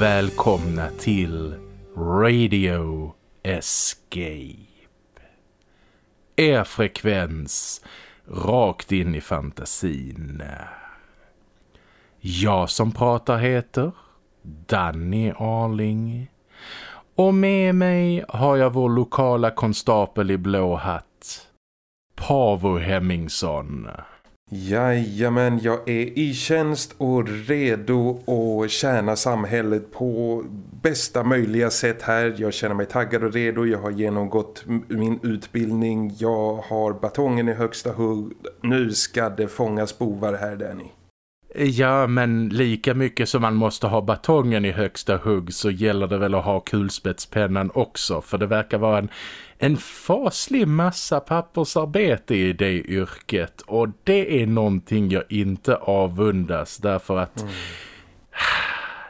Välkomna till Radio Escape. Er frekvens rakt in i fantasin. Jag som pratar heter Danny Arling. Och med mig har jag vår lokala konstapel i blå hatt. Pavo Hemmingsson. Jajamän, jag är i tjänst och redo att tjäna samhället på bästa möjliga sätt här. Jag känner mig taggad och redo, jag har genomgått min utbildning, jag har batongen i högsta hugg. Nu ska det fångas bovar här, Danny. Ja, men lika mycket som man måste ha batongen i högsta hugg så gäller det väl att ha kulspetspennan också. För det verkar vara en, en faslig massa pappersarbete i det yrket. Och det är någonting jag inte avundas därför att... Mm.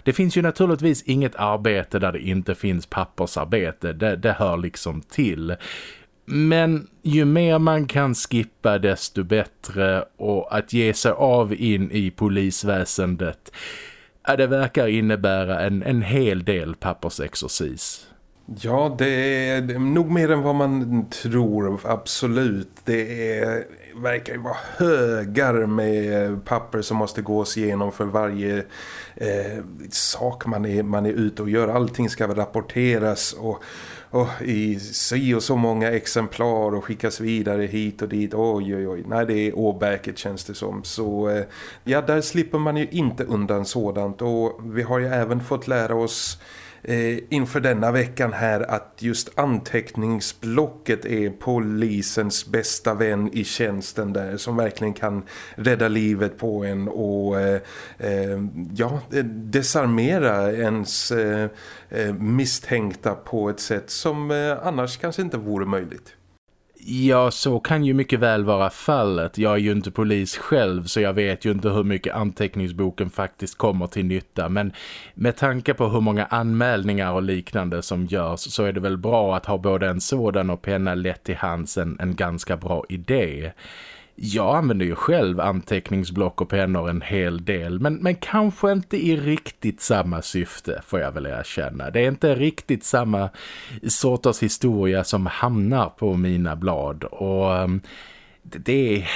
Det finns ju naturligtvis inget arbete där det inte finns pappersarbete. Det, det hör liksom till. Men ju mer man kan skippa desto bättre och att ge sig av in i polisväsendet ja, det verkar innebära en, en hel del pappersexercis. Ja, det är nog mer än vad man tror, absolut. Det är, verkar ju vara högar med papper som måste gås igenom för varje eh, sak man är, man är ute och gör. Allting ska rapporteras och och i si och så många exemplar och skickas vidare hit och dit. Oj, oj, oj. Nej, det är åbäket känns det som. Så eh, ja, där slipper man ju inte undan sådant. Och vi har ju även fått lära oss Eh, inför denna veckan här att just anteckningsblocket är polisens bästa vän i tjänsten där som verkligen kan rädda livet på en och eh, eh ja, eh, desarmera ens eh, eh, misstänkta på ett sätt som eh, annars kanske inte vore möjligt. Ja, så kan ju mycket väl vara fallet. Jag är ju inte polis själv så jag vet ju inte hur mycket anteckningsboken faktiskt kommer till nytta. Men med tanke på hur många anmälningar och liknande som görs så är det väl bra att ha både en sådan och penna lätt till hands en, en ganska bra idé. Jag använder ju själv anteckningsblock och pennor en hel del men, men kanske inte i riktigt samma syfte får jag väl erkänna. Det är inte riktigt samma sorters historia som hamnar på mina blad och ehm, det är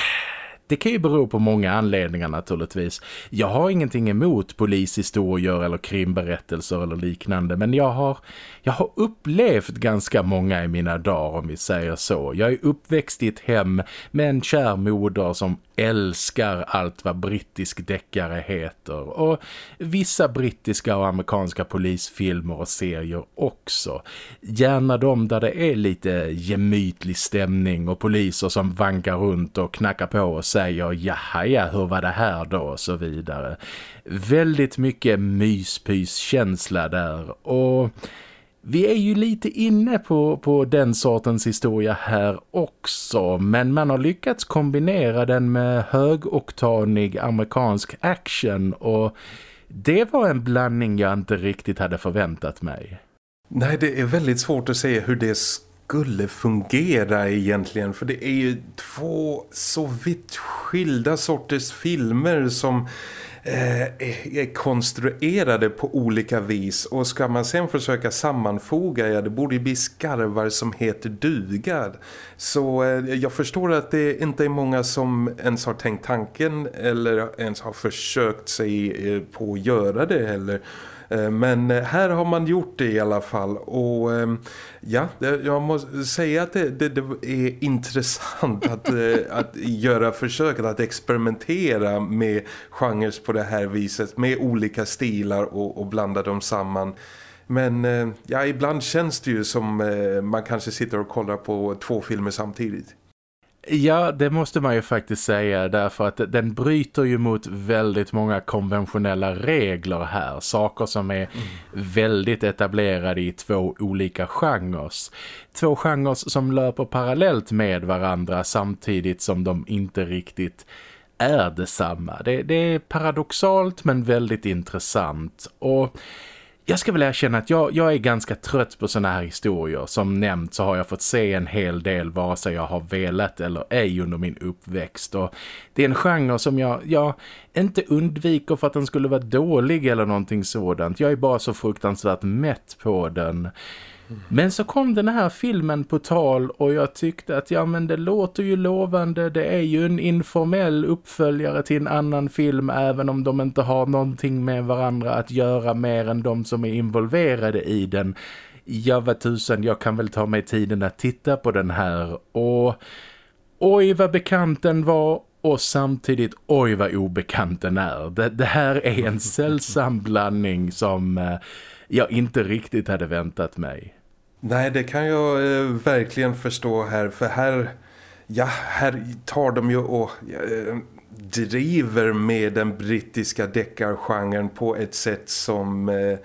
det kan ju bero på många anledningar naturligtvis. Jag har ingenting emot polishistorier eller krimberättelser eller liknande men jag har, jag har upplevt ganska många i mina dagar om vi säger så. Jag är uppväxt i ett hem med en kär moder som älskar allt vad brittisk deckare heter och vissa brittiska och amerikanska polisfilmer och serier också. Gärna de där det är lite gemytlig stämning och poliser som vankar runt och knackar på och säger jaha ja hur var det här då och så vidare. Väldigt mycket myspyskänsla där och vi är ju lite inne på, på den sortens historia här också men man har lyckats kombinera den med högoktanig amerikansk action och det var en blandning jag inte riktigt hade förväntat mig. Nej, det är väldigt svårt att se hur det skulle fungera egentligen för det är ju två så vitt skilda sorters filmer som Eh, är konstruerade på olika vis och ska man sen försöka sammanfoga, ja det borde ju bli skarvar som heter dugar. Så eh, jag förstår att det inte är många som ens har tänkt tanken eller ens har försökt sig eh, på att göra det heller. Eh, men eh, här har man gjort det i alla fall och ehm, ja, jag måste säga att det, det, det är intressant att, eh, att göra försöket att experimentera med genrer på det här viset med olika stilar och, och blanda dem samman. Men ja, ibland känns det ju som man kanske sitter och kollar på två filmer samtidigt. Ja, det måste man ju faktiskt säga därför att den bryter ju mot väldigt många konventionella regler här. Saker som är mm. väldigt etablerade i två olika genrer. Två genrer som löper parallellt med varandra samtidigt som de inte riktigt är detsamma. Det, det är paradoxalt men väldigt intressant och jag ska väl erkänna att jag, jag är ganska trött på såna här historier. Som nämnt så har jag fått se en hel del vare sig jag har velat eller ej under min uppväxt. Och det är en genre som jag, jag inte undviker för att den skulle vara dålig eller någonting sådant. Jag är bara så fruktansvärt mätt på den. Men så kom den här filmen på tal och jag tyckte att ja men det låter ju lovande. Det är ju en informell uppföljare till en annan film även om de inte har någonting med varandra att göra mer än de som är involverade i den. Ja vad tusen, jag kan väl ta mig tiden att titta på den här och oj vad bekant den var och samtidigt oj vad obekant den är. Det, det här är en sällsam blandning som eh, jag inte riktigt hade väntat mig. Nej, det kan jag eh, verkligen förstå här. För här, ja, här tar de ju och eh, driver med den brittiska deckargenren på ett sätt som eh,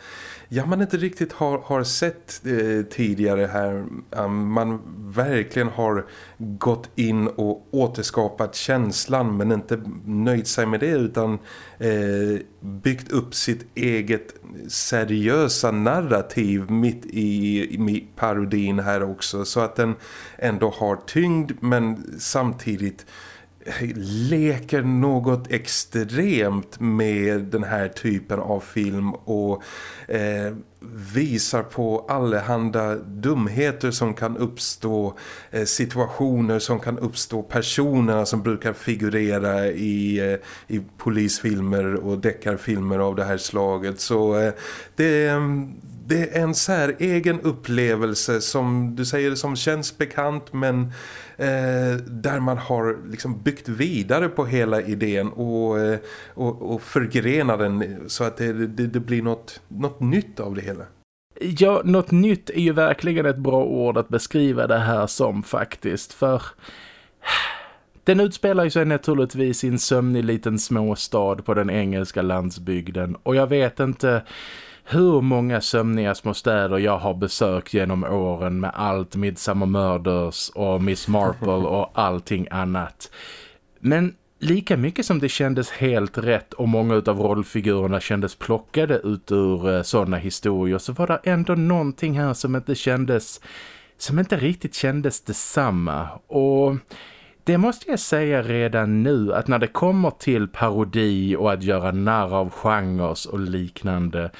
ja, man inte riktigt har, har sett eh, tidigare här. Um, man verkligen har gått in och återskapat känslan men inte nöjt sig med det utan eh, byggt upp sitt eget seriösa narrativ mitt i, i parodin här också så att den ändå har tyngd men samtidigt leker något extremt med den här typen av film och eh, visar på allehanda dumheter som kan uppstå, eh, situationer som kan uppstå, personerna som brukar figurera i, eh, i polisfilmer och deckarfilmer av det här slaget. Så eh, det, det är en sär egen upplevelse som du säger som känns bekant men Eh, där man har liksom byggt vidare på hela idén och, eh, och, och förgrena den så att det, det, det blir något, något nytt av det hela. Ja, något nytt är ju verkligen ett bra ord att beskriva det här som faktiskt. För den utspelar sig naturligtvis i en sömnig liten småstad på den engelska landsbygden. Och jag vet inte hur många sömniga små städer jag har besökt genom åren med allt Midsummer Murders och Miss Marple och allting annat. Men lika mycket som det kändes helt rätt och många av rollfigurerna kändes plockade ut ur eh, sådana historier så var det ändå någonting här som inte kändes som inte riktigt kändes detsamma och det måste jag säga redan nu att när det kommer till parodi och att göra narr av genres och liknande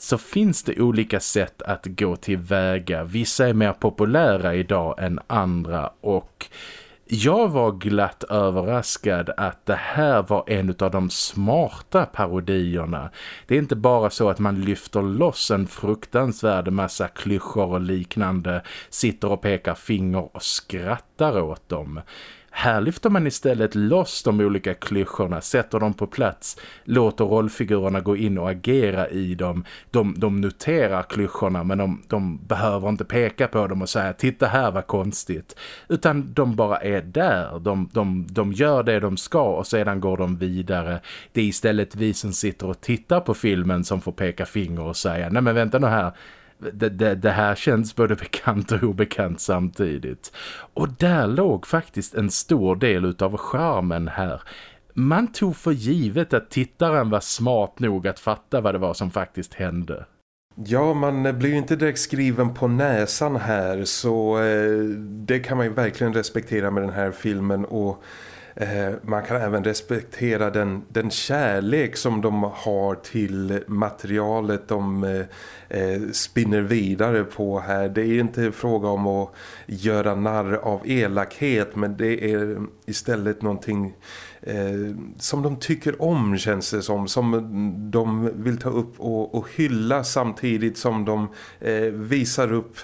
så finns det olika sätt att gå tillväga. Vissa är mer populära idag än andra och jag var glatt överraskad att det här var en av de smarta parodierna. Det är inte bara så att man lyfter loss en fruktansvärd massa klyschor och liknande, sitter och pekar finger och skrattar åt dem. Här lyfter man istället loss de olika klyschorna, sätter dem på plats, låter rollfigurerna gå in och agera i dem. De, de noterar klyschorna men de, de behöver inte peka på dem och säga titta här vad konstigt. Utan de bara är där, de, de, de gör det de ska och sedan går de vidare. Det är istället vi som sitter och tittar på filmen som får peka finger och säga nej men vänta nu här det, det, det, här känns både bekant och obekant samtidigt. Och där låg faktiskt en stor del av charmen här. Man tog för givet att tittaren var smart nog att fatta vad det var som faktiskt hände. Ja, man blir ju inte direkt skriven på näsan här så eh, det kan man ju verkligen respektera med den här filmen och Eh, man kan även respektera den, den kärlek som de har till materialet de eh, eh spinner vidare på här. Det är inte fråga om att göra narr av elakhet men det är istället någonting eh, som de tycker om känns det som. Som de vill ta upp och, och hylla samtidigt som de eh, visar upp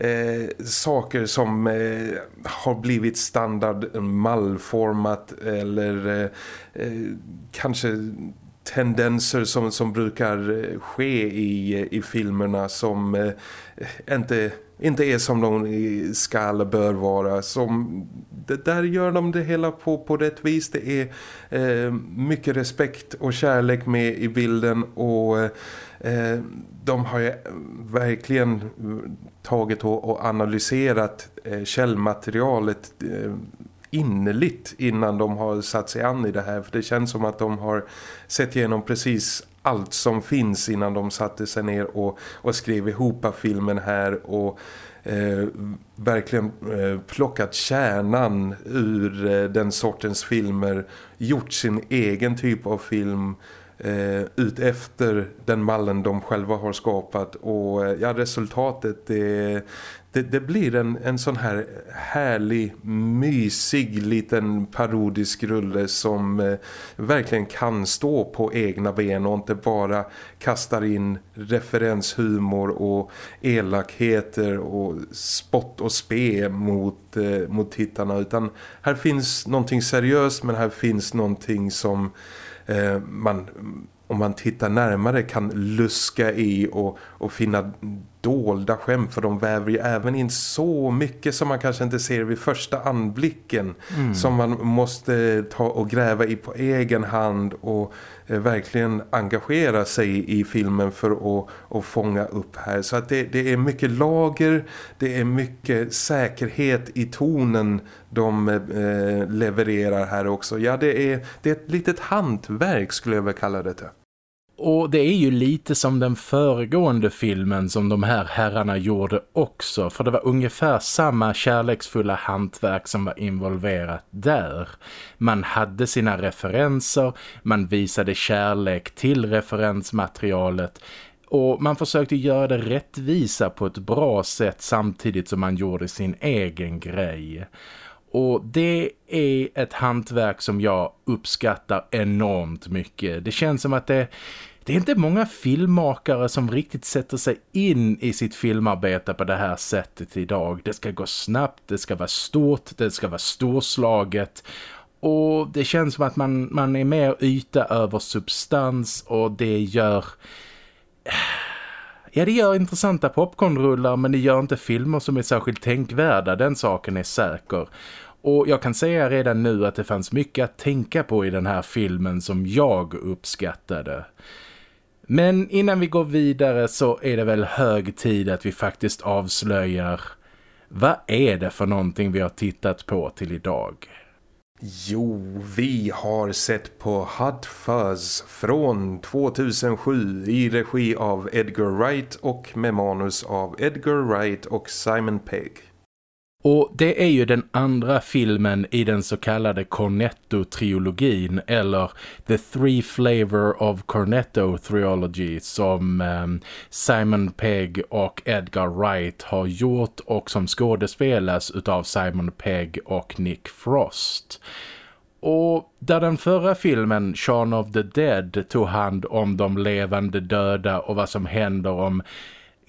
eh, saker som eh, har blivit standard mallformat eller eh, eh, kanske tendenser som, som brukar eh, ske i, eh, i filmerna som eh, inte, inte är som de ska eller bör vara. Som, det, där gör de det hela på, på rätt vis. Det är eh, mycket respekt och kärlek med i bilden och eh, Eh, de har ju eh, verkligen eh, tagit och, analyserat källmaterialet innerligt innan de har satt sig an i det här. För det känns som att de har sett igenom precis allt som finns innan de satte sig ner och, och skrev ihop filmen här och eh, verkligen eh, plockat kärnan ur eh, den sortens filmer, gjort sin egen typ av film eh, ut efter den mallen de själva har skapat. Och eh, ja, resultatet det, det, det, blir en, en sån här härlig, mysig liten parodisk rulle som eh, verkligen kan stå på egna ben och inte bara kastar in referenshumor och elakheter och spott och spe mot, eh, mot tittarna. Utan här finns någonting seriöst men här finns någonting som Eh, man om man tittar närmare kan luska i och, och finna dolda skämt för de väver ju även in så mycket som man kanske inte ser vid första anblicken mm. som man måste ta och gräva i på egen hand och eh, verkligen engagera sig i filmen för att, att fånga upp här. Så att det, det är mycket lager det är mycket säkerhet i tonen de eh, levererar här också. Ja det är, det är ett litet hantverk skulle jag väl kalla det och det är ju lite som den föregående filmen som de här herrarna gjorde också. För det var ungefär samma kärleksfulla hantverk som var involverat där. Man hade sina referenser, man visade kärlek till referensmaterialet och man försökte göra det rättvisa på ett bra sätt samtidigt som man gjorde sin egen grej. Och det är ett hantverk som jag uppskattar enormt mycket. Det känns som att det, det är inte många filmmakare som riktigt sätter sig in i sitt filmarbete på det här sättet idag. Det ska gå snabbt, det ska vara stort, det ska vara storslaget och det känns som att man, man är mer yta över substans och det gör... Ja, det gör intressanta popcornrullar men det gör inte filmer som är särskilt tänkvärda, den saken är säker. Och jag kan säga redan nu att det fanns mycket att tänka på i den här filmen som jag uppskattade. Men innan vi går vidare så är det väl hög tid att vi faktiskt avslöjar vad är det för någonting vi har tittat på till idag? Jo, vi har sett på Hot Fuzz från 2007 i regi av Edgar Wright och med manus av Edgar Wright och Simon Pegg. Och det är ju den andra filmen i den så kallade Cornetto-trilogin eller The Three Flavor of Cornetto Trilogy som eh, Simon Pegg och Edgar Wright har gjort och som skådespelas utav Simon Pegg och Nick Frost. Och där den förra filmen, Shaun of the Dead, tog hand om de levande döda och vad som händer om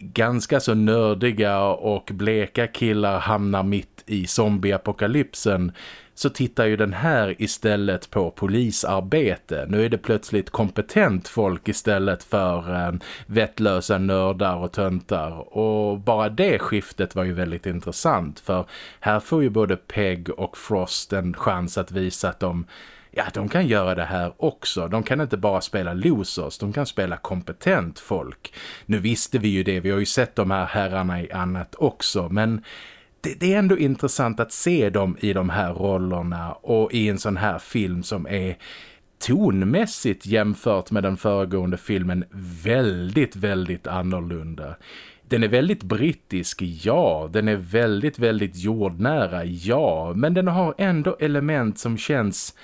ganska så nördiga och bleka killar hamnar mitt i zombieapokalypsen så tittar ju den här istället på polisarbete. Nu är det plötsligt kompetent folk istället för eh, vettlösa nördar och töntar. Och bara det skiftet var ju väldigt intressant för här får ju både Peg och Frost en chans att visa att de ja, de kan göra det här också. De kan inte bara spela losers, de kan spela kompetent folk. Nu visste vi ju det, vi har ju sett de här herrarna i annat också, men det, är ändå intressant att se dem i de här rollerna och i en sån här film som är tonmässigt jämfört med den föregående filmen väldigt, väldigt annorlunda. Den är väldigt brittisk, ja. Den är väldigt, väldigt jordnära, ja. Men den har ändå element som känns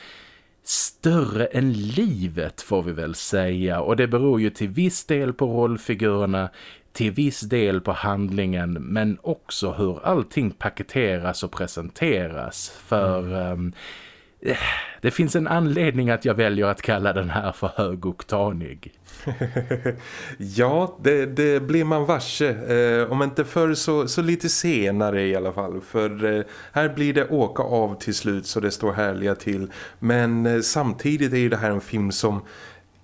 större än livet får vi väl säga och det beror ju till viss del på rollfigurerna, till viss del på handlingen men också hur allting paketeras och presenteras för mm. um, det finns en anledning att jag väljer att kalla den här för högoktanig. ja, det, det, blir man varse. Eh, om inte förr så, så lite senare i alla fall. För eh, här blir det åka av till slut så det står härliga till. Men eh, samtidigt är ju det här en film som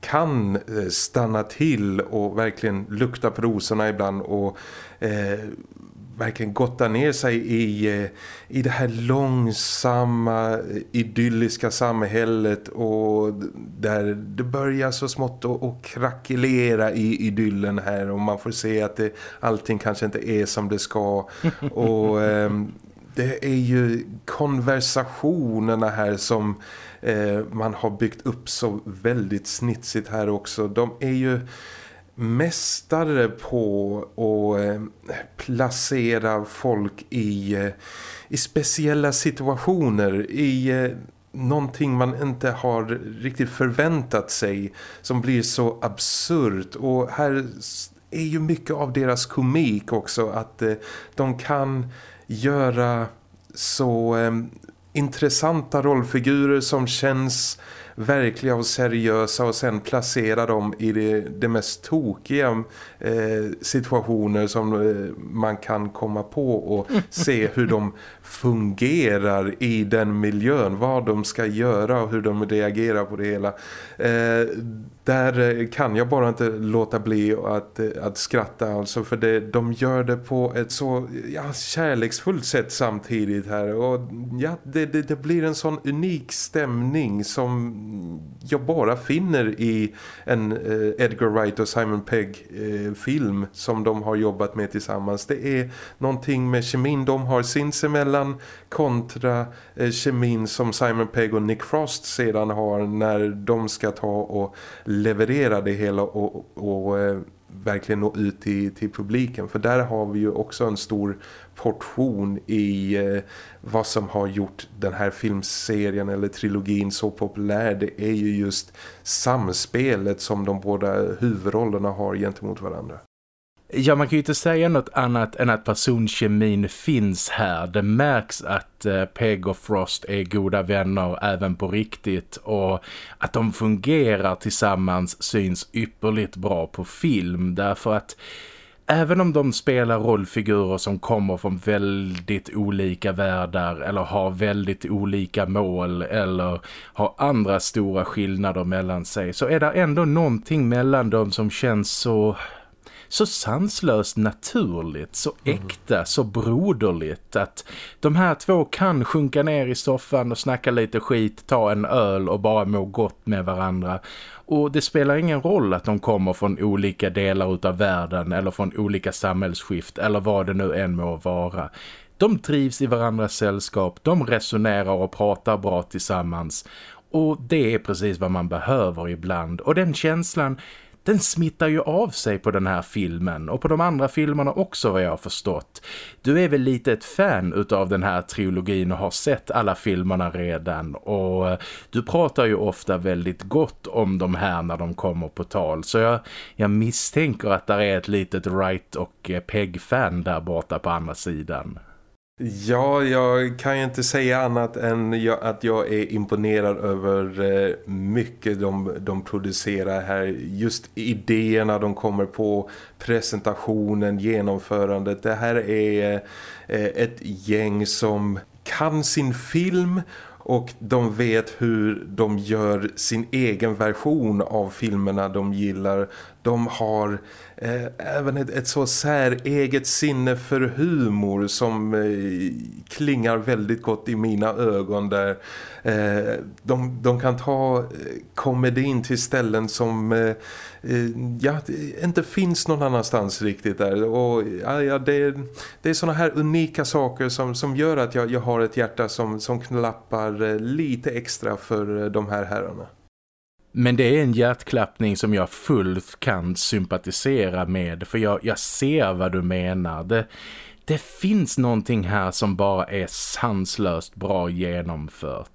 kan eh, stanna till och verkligen lukta på rosorna ibland och eh, verkligen gotta ner sig i, eh, i det här långsamma idylliska samhället och där det börjar så smått att krackelera i idyllen här och man får se att det, allting kanske inte är som det ska och eh, det är ju konversationerna här som eh, man har byggt upp så väldigt snitsigt här också. De är ju mästare på att eh, placera folk i, eh, i speciella situationer, i eh, någonting man inte har riktigt förväntat sig som blir så absurt. Och här är ju mycket av deras komik också att de kan göra så intressanta rollfigurer som känns verkliga och seriösa och sen placera dem i det, det mest tokiga eh, situationer som eh, man kan komma på och se hur de fungerar i den miljön, vad de ska göra och hur de reagerar på det hela. Eh, där eh, kan jag bara inte låta bli att, eh, att skratta alltså för det, de gör det på ett så ja, kärleksfullt sätt samtidigt här och ja, det, det, det, blir en sån unik stämning som jag bara finner i en eh, Edgar Wright och Simon Pegg eh, film som de har jobbat med tillsammans. Det är någonting med kemin de har sinsemellan kontra eh, kemin som Simon Pegg och Nick Frost sedan har när de ska ta och leverera det hela och, och eh, verkligen nå ut till, till publiken. För där har vi ju också en stor portion i eh, vad som har gjort den här filmserien eller trilogin så populär. Det är ju just samspelet som de båda huvudrollerna har gentemot varandra. Ja, man kan ju inte säga något annat än att personkemin finns här. Det märks att eh, Peg och Frost är goda vänner även på riktigt och att de fungerar tillsammans syns ypperligt bra på film därför att Även om de spelar rollfigurer som kommer från väldigt olika världar eller har väldigt olika mål eller har andra stora skillnader mellan sig så är det ändå någonting mellan dem som känns så så sanslöst naturligt, så mm. äkta, så broderligt att de här två kan sjunka ner i soffan och snacka lite skit, ta en öl och bara må gott med varandra. Och det spelar ingen roll att de kommer från olika delar av världen eller från olika samhällsskift eller vad det nu än må vara. De trivs i varandras sällskap, de resonerar och pratar bra tillsammans och det är precis vad man behöver ibland. Och den känslan den smittar ju av sig på den här filmen och på de andra filmerna också vad jag har förstått. Du är väl lite ett fan utav den här trilogin och har sett alla filmerna redan och du pratar ju ofta väldigt gott om de här när de kommer på tal så jag, jag misstänker att det är ett litet Wright och eh, Peg-fan där borta på andra sidan. Ja, jag kan ju inte säga annat än att jag är imponerad över eh, mycket de, de producerar här. Just idéerna de kommer på, presentationen, genomförandet. Det här är eh, ett gäng som kan sin film och de vet hur de gör sin egen version av filmerna de gillar. De har eh, även ett, ett så säreget sinne för humor som eh, klingar väldigt gott i mina ögon där eh, de, de kan ta eh, komedin till ställen som eh, eh ja, inte finns någon annanstans riktigt där och ja, ja, det, det är såna här unika saker som, som gör att jag, jag har ett hjärta som, som klappar eh, lite extra för eh, de här herrarna. Men det är en hjärtklappning som jag fullt kan sympatisera med för jag, jag ser vad du menar. Det, det finns någonting här som bara är sanslöst bra genomfört.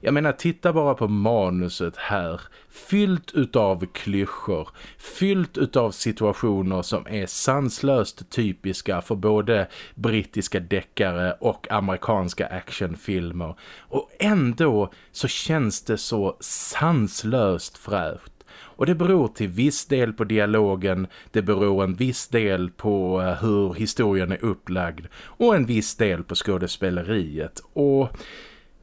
Jag menar, titta bara på manuset här. Fyllt utav klyschor. Fyllt utav situationer som är sanslöst typiska för både brittiska deckare och amerikanska actionfilmer. Och ändå så känns det så sanslöst fräscht. Och det beror till viss del på dialogen, det beror en viss del på eh, hur historien är upplagd och en viss del på skådespeleriet. Och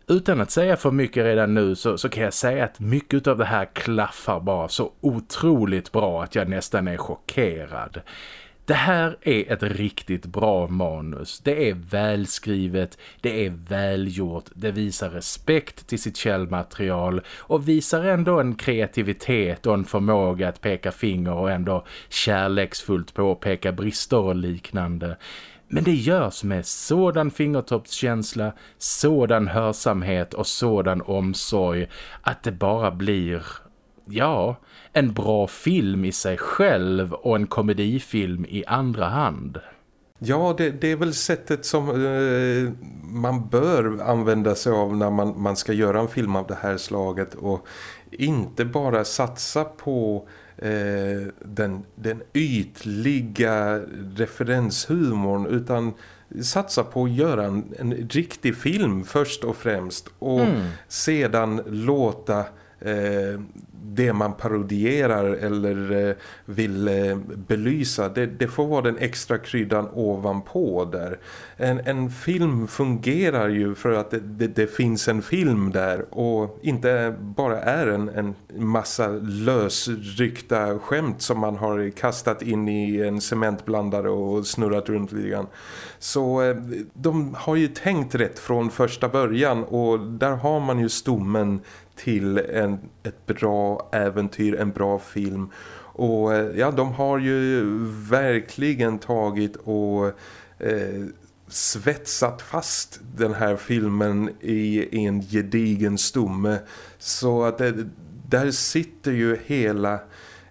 utan att säga för mycket redan nu så, så kan jag säga att mycket av det här klaffar bara så otroligt bra att jag nästan är chockerad. Det här är ett riktigt bra manus. Det är välskrivet, det är välgjort, det visar respekt till sitt källmaterial och visar ändå en kreativitet och en förmåga att peka finger och ändå kärleksfullt påpeka brister och liknande. Men det görs med sådan fingertoppskänsla, sådan hörsamhet och sådan omsorg att det bara blir, ja, en bra film i sig själv och en komedifilm i andra hand. Ja, det, det, är väl sättet som eh, man bör använda sig av när man, man ska göra en film av det här slaget och inte bara satsa på eh, den, den ytliga referenshumorn utan satsa på att göra en, en riktig film först och främst och mm. sedan låta Eh, det man parodierar eller eh, vill eh, belysa det, det, får vara den extra kryddan ovanpå där. En, en film fungerar ju för att det, det, det, finns en film där och inte bara är en, en massa lösryckta skämt som man har kastat in i en cementblandare och snurrat runt lite grann. Så de har ju tänkt rätt från första början och där har man ju stommen till en, ett bra äventyr, en bra film. Och eh, ja, de har ju verkligen tagit och eh, svetsat fast den här filmen i en gedigen stomme. Så att det, där sitter ju hela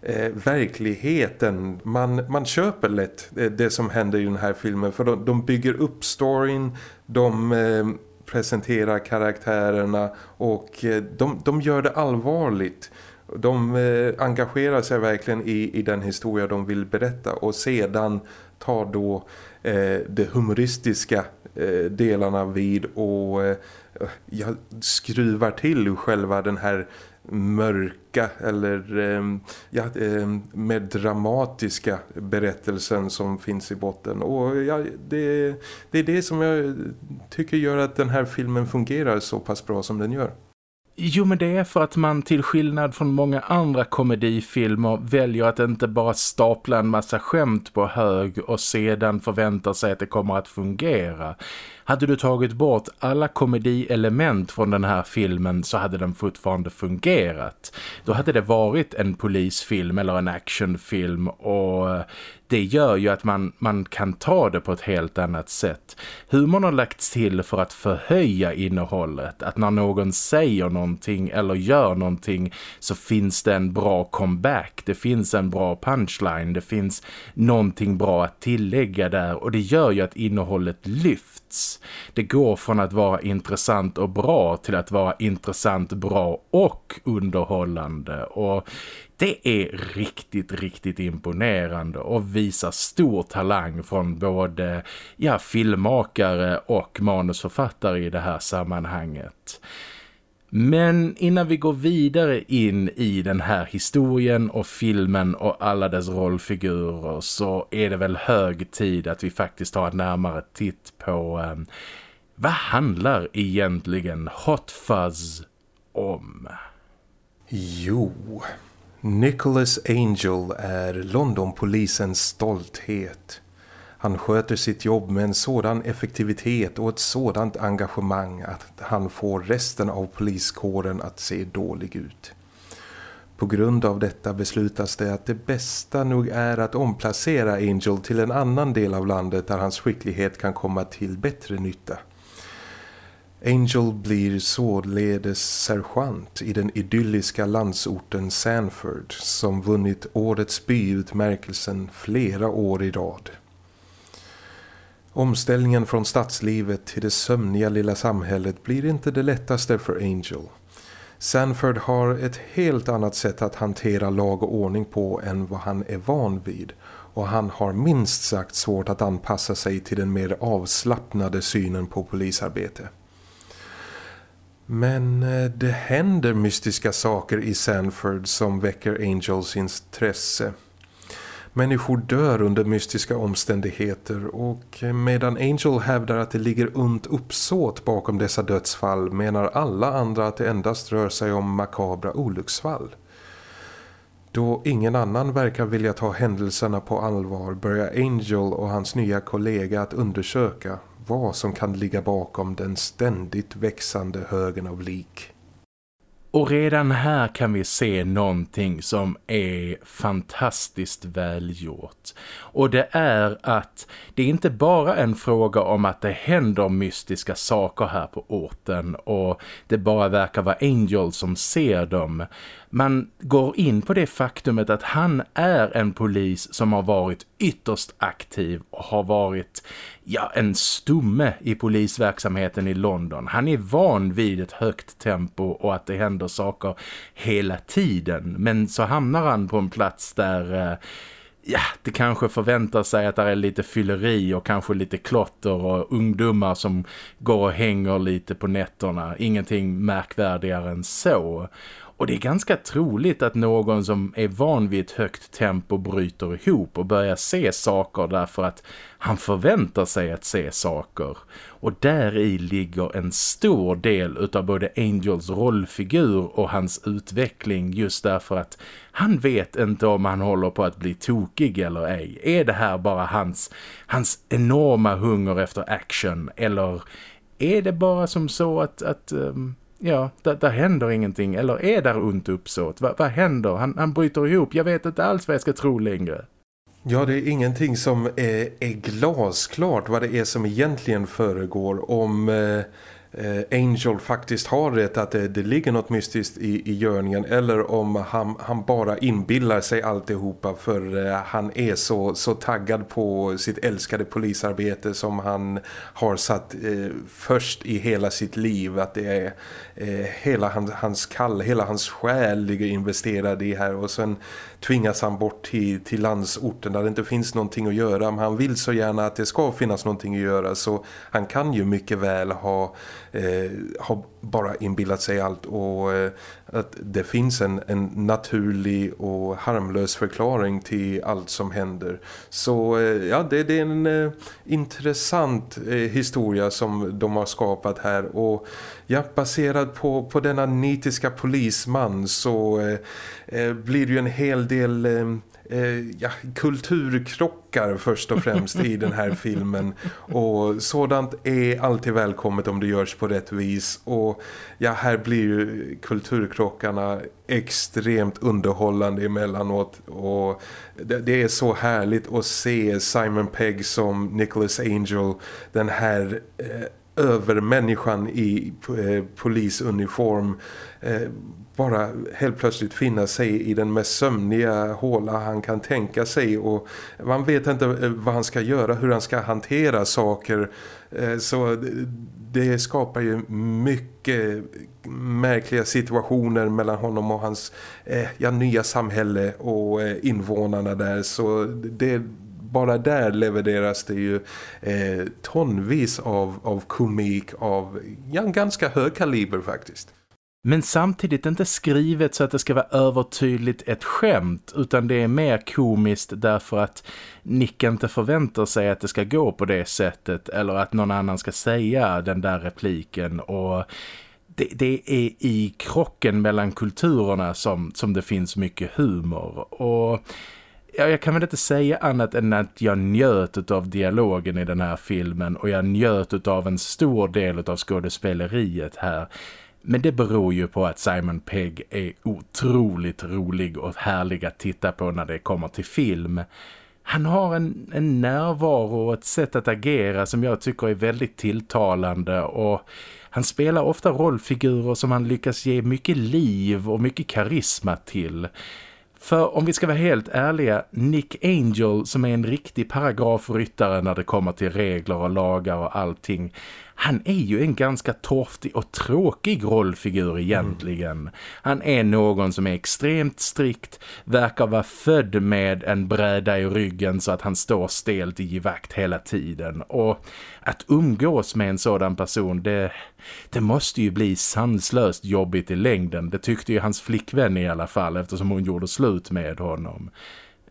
eh, verkligheten. Man, man köper lätt det, det, som händer i den här filmen för de, de bygger upp storyn, de eh, presenterar karaktärerna och eh, de, de gör det allvarligt. De eh, engagerar sig verkligen i, i den historia de vill berätta och sedan tar då eh, de humoristiska eh, delarna vid och eh, jag skruvar till själva den här mörka eller eh, ja, eh, mer dramatiska berättelsen som finns i botten. Och ja, det, det är det som jag tycker gör att den här filmen fungerar så pass bra som den gör. Jo men det är för att man till skillnad från många andra komedifilmer väljer att inte bara stapla en massa skämt på hög och sedan förväntar sig att det kommer att fungera. Hade du tagit bort alla komedielement från den här filmen så hade den fortfarande fungerat. Då hade det varit en polisfilm eller en actionfilm och det gör ju att man, man kan ta det på ett helt annat sätt. Humorn har lagts till för att förhöja innehållet. Att när någon säger någonting eller gör någonting så finns det en bra comeback. Det finns en bra punchline. Det finns någonting bra att tillägga där och det gör ju att innehållet lyfts. Det går från att vara intressant och bra till att vara intressant, bra och underhållande. Och det är riktigt, riktigt imponerande och visar stor talang från både ja, filmmakare och manusförfattare i det här sammanhanget. Men innan vi går vidare in i den här historien och filmen och alla dess rollfigurer så är det väl hög tid att vi faktiskt tar en närmare titt på eh, vad handlar egentligen Hot Fuzz om? Jo, Nicholas Angel är Londonpolisens stolthet. Han sköter sitt jobb med en sådan effektivitet och ett sådant engagemang att han får resten av poliskåren att se dålig ut. På grund av detta beslutas det att det bästa nog är att omplacera Angel till en annan del av landet där hans skicklighet kan komma till bättre nytta. Angel blir således sergeant i den idylliska landsorten Sanford som vunnit årets byutmärkelsen flera år i rad. Omställningen från stadslivet till det sömniga lilla samhället blir inte det lättaste för Angel. Sanford har ett helt annat sätt att hantera lag och ordning på än vad han är van vid och han har minst sagt svårt att anpassa sig till den mer avslappnade synen på polisarbete. Men eh, det händer mystiska saker i Sanford som väcker Angels intresse. Människor dör under mystiska omständigheter och medan Angel hävdar att det ligger ont uppsåt bakom dessa dödsfall menar alla andra att det endast rör sig om makabra olycksfall. Då ingen annan verkar vilja ta händelserna på allvar börjar Angel och hans nya kollega att undersöka vad som kan ligga bakom den ständigt växande högen av lik. Och redan här kan vi se någonting som är fantastiskt välgjort. Och det är att det är inte bara en fråga om att det händer mystiska saker här på orten och det bara verkar vara Angel som ser dem man går in på det faktumet att han är en polis som har varit ytterst aktiv och har varit ja, en stumme i polisverksamheten i London. Han är van vid ett högt tempo och att det händer saker hela tiden. Men så hamnar han på en plats där... Eh, ja, det kanske förväntar sig att det är lite fylleri och kanske lite klotter och ungdomar som går och hänger lite på nätterna. Ingenting märkvärdigare än så. Och det är ganska troligt att någon som är van vid ett högt tempo bryter ihop och börjar se saker därför att han förväntar sig att se saker. Och där i ligger en stor del utav både Angels rollfigur och hans utveckling just därför att han vet inte om han håller på att bli tokig eller ej. Är det här bara hans, hans enorma hunger efter action eller är det bara som så att... att um ja, där, där händer ingenting. Eller är där ont uppsåt? Va, vad händer? Han, han bryter ihop. Jag vet inte alls vad jag ska tro längre. Ja, det är ingenting som är, är glasklart vad det är som egentligen föregår. Om... Eh Eh, Angel faktiskt har rätt att det, det ligger något mystiskt i, i görningen eller om han, han bara inbillar sig alltihopa för eh, han är så, så taggad på sitt älskade polisarbete som han har satt eh, först i hela sitt liv att det är eh, hela hans, hans kall, hela hans själ ligger investerad i här. Och sen tvingas han bort till, till landsorten där det inte finns någonting att göra. Men han vill så gärna att det ska finnas någonting att göra. Så han kan ju mycket väl ha eh, har bara inbillat sig allt och eh, att det finns en, en naturlig och harmlös förklaring till allt som händer. Så eh, ja, det, det, är en eh, intressant eh, historia som de har skapat här och ja, baserad på, på denna nitiska polisman så eh, eh, blir det ju en hel del eh, eh, ja, kulturkrockar först och främst i den här filmen. Och sådant är alltid välkommet om det görs på rätt vis. Och ja, här blir ju kulturkrockarna extremt underhållande emellanåt. Och det, det är så härligt att se Simon Pegg som Nicholas Angel den här eh, övermänniskan i eh, polisuniform eh, bara helt plötsligt finna sig i den mest sömniga håla han kan tänka sig. Och man vet inte eh, vad han ska göra, hur han ska hantera saker. Eh, så det skapar ju mycket märkliga situationer mellan honom och hans eh, ja, nya samhälle och eh, invånarna där. Så det bara där levereras det ju eh, tonvis av, av komik av ja, ganska hög kaliber faktiskt. Men samtidigt inte skrivet så att det ska vara övertydligt ett skämt utan det är mer komiskt därför att Nick inte förväntar sig att det ska gå på det sättet eller att någon annan ska säga den där repliken och det, det är i krocken mellan kulturerna som, som det finns mycket humor och jag kan väl inte säga annat än att jag njöt av dialogen i den här filmen och jag njöt av en stor del av skådespeleriet här. Men det beror ju på att Simon Pegg är otroligt rolig och härlig att titta på när det kommer till film. Han har en, en närvaro och ett sätt att agera som jag tycker är väldigt tilltalande och han spelar ofta rollfigurer som han lyckas ge mycket liv och mycket karisma till. För om vi ska vara helt ärliga, Nick Angel som är en riktig paragrafryttare när det kommer till regler och lagar och allting han är ju en ganska torftig och tråkig rollfigur egentligen. Mm. Han är någon som är extremt strikt, verkar vara född med en bräda i ryggen så att han står stelt i givakt hela tiden. Och att umgås med en sådan person, det, det måste ju bli sanslöst jobbigt i längden. Det tyckte ju hans flickvän i alla fall eftersom hon gjorde slut med honom.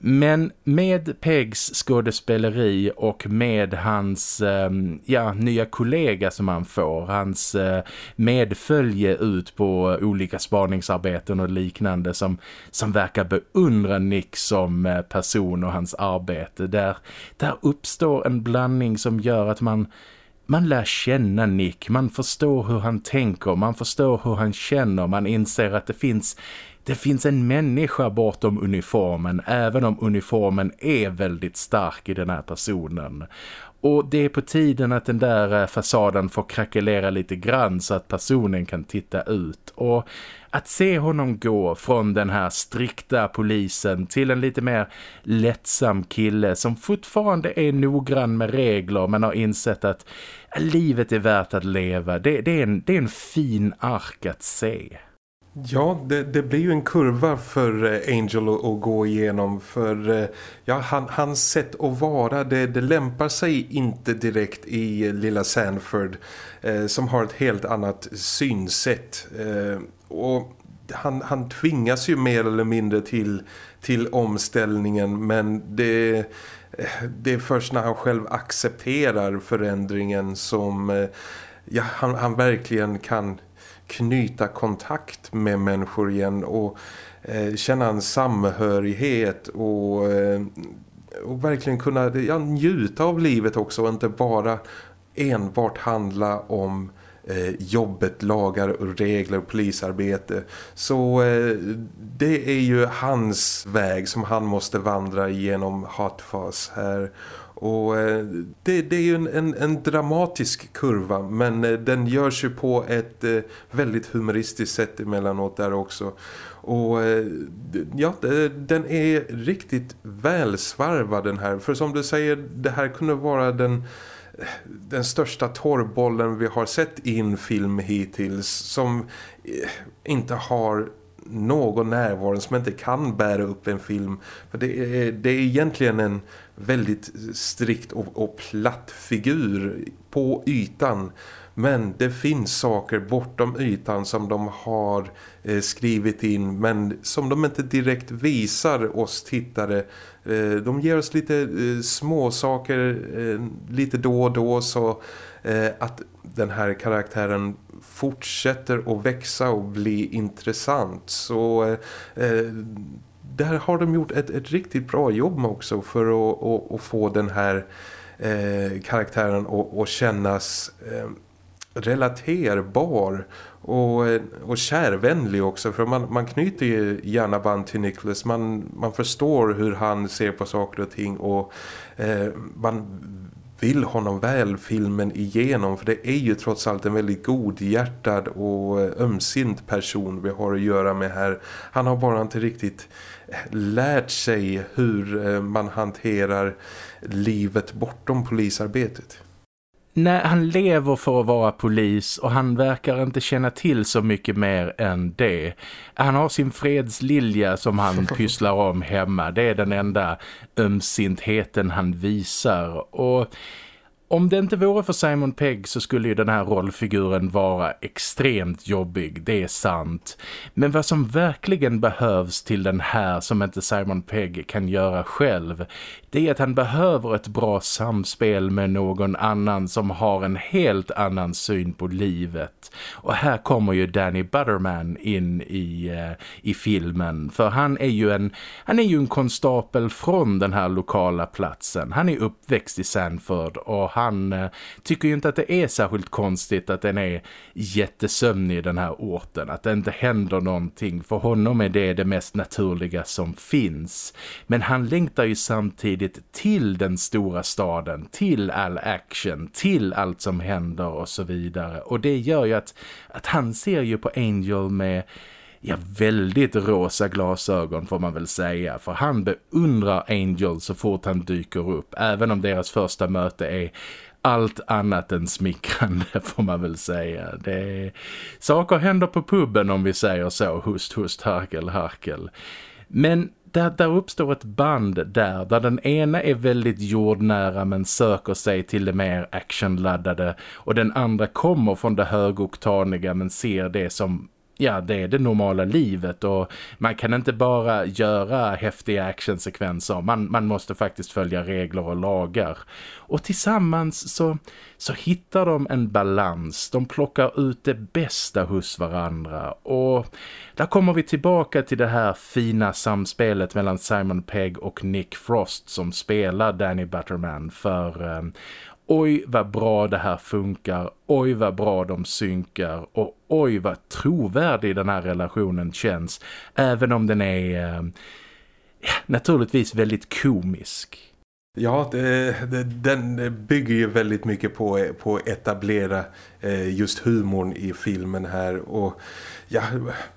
Men med Pegs skådespeleri och med hans ehm, ja, nya kollega som han får, hans eh, medfölje ut på olika spaningsarbeten och liknande som, som verkar beundra Nick som eh, person och hans arbete. Där, där uppstår en blandning som gör att man man lär känna Nick, man förstår hur han tänker, man förstår hur han känner, man inser att det finns det finns en människa bortom uniformen även om uniformen är väldigt stark i den här personen. Och det är på tiden att den där eh, fasaden får krackelera lite grann så att personen kan titta ut. Och att se honom gå från den här strikta polisen till en lite mer lättsam kille som fortfarande är noggrann med regler men har insett att livet är värt att leva. Det, det, är, en, det är en fin ark att se. Ja, det, det, blir ju en kurva för eh, Angel att, gå igenom för eh, ja, han, hans sätt att vara, det, det lämpar sig inte direkt i eh, lilla Sanford eh, som har ett helt annat synsätt eh, och han, han tvingas ju mer eller mindre till, till omställningen men det, det är först när han själv accepterar förändringen som ja, han, han verkligen kan knyta kontakt med människor igen och eh, känna en samhörighet och, eh, och verkligen kunna ja, njuta av livet också och inte bara enbart handla om eh, jobbet, lagar och regler och polisarbete. Så eh, det är ju hans väg som han måste vandra genom Hot här och eh, det, det, är ju en, en, en, dramatisk kurva men eh, den görs ju på ett eh, väldigt humoristiskt sätt emellanåt där också. Och ja, den är riktigt välsvarvad den här. För som du säger, det här kunde vara den den största torrbollen vi har sett i en film hittills som inte har någon närvaro som inte kan bära upp en film. För det är, det är egentligen en väldigt strikt och, och platt figur på ytan. Men det finns saker bortom ytan som de har eh, skrivit in men som de inte direkt visar oss tittare. Eh, de ger oss lite eh, små saker eh, lite då och då så eh, att den här karaktären fortsätter att växa och bli intressant. Så eh, eh där har de gjort ett, ett riktigt bra jobb också för att, att, att få den här eh, karaktären att, att kännas eh, relaterbar och, och kärvänlig också. För man, man knyter ju gärna band till Nicholas. Man, man förstår hur han ser på saker och ting och eh, man vill honom väl filmen igenom för det är ju trots allt en väldigt godhjärtad och eh, ömsint person vi har att göra med här. Han har bara inte riktigt eh, lärt sig hur eh, man hanterar livet bortom polisarbetet. Nej, han lever för att vara polis och han verkar inte känna till så mycket mer än det. Han har sin fredslilja som han pysslar om hemma. Det är den enda ömsintheten han visar och om det inte vore för Simon Pegg så skulle ju den här rollfiguren vara extremt jobbig, det är sant. Men vad som verkligen behövs till den här som inte Simon Pegg kan göra själv, det är att han behöver ett bra samspel med någon annan som har en helt annan syn på livet. Och här kommer ju Danny Butterman in i, eh, i filmen, för han är ju en han är ju en konstapel från den här lokala platsen. Han är uppväxt i Sanford och han eh, tycker ju inte att det är särskilt konstigt att den är jättesömnig den här orten. Att det inte händer någonting. För honom är det det mest naturliga som finns. Men han längtar ju samtidigt till den stora staden, till all action, till allt som händer och så vidare. Och det gör ju att, att han ser ju på Angel med ja, väldigt rosa glasögon får man väl säga. För han beundrar Angel så fort han dyker upp. Även om deras första möte är allt annat än smickrande får man väl säga. Det är... Saker händer på puben om vi säger så. Hust, hust, harkel, harkel. Men där, där uppstår ett band där, där den ena är väldigt jordnära men söker sig till det mer actionladdade och den andra kommer från det högoktaniga men ser det som ja, det är det normala livet och man kan inte bara göra häftiga actionsekvenser. Man, man måste faktiskt följa regler och lagar. Och tillsammans så, så hittar de en balans. De plockar ut det bästa hos varandra. Och där kommer vi tillbaka till det här fina samspelet mellan Simon Pegg och Nick Frost som spelar Danny Butterman. För... eh, oj vad bra det här funkar, oj vad bra de synkar och oj vad trovärdig den här relationen känns. Även om den är eh, naturligtvis väldigt komisk. Ja, det, det, den bygger ju väldigt mycket på, på att etablera eh, just humorn i filmen här. Och ja,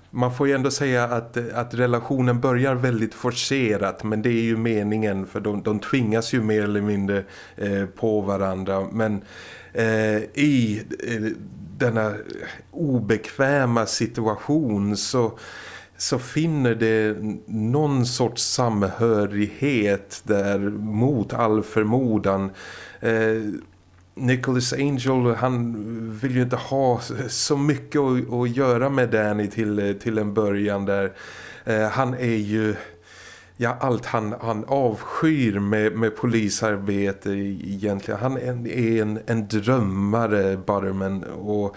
man får ju ändå säga att, att relationen börjar väldigt forcerat men det är ju meningen för de, de tvingas ju mer eller mindre eh, på varandra. Men eh, i eh, denna obekväma situation så så finner det någon sorts samhörighet där mot all förmodan. Eh, Nicholas Angel han vill ju inte ha så mycket att, att göra med Danny till, till en början där. Eh, han är ju ja, allt han, han avskyr med, med polisarbete egentligen. Han är en, en drömmare Butterman. Och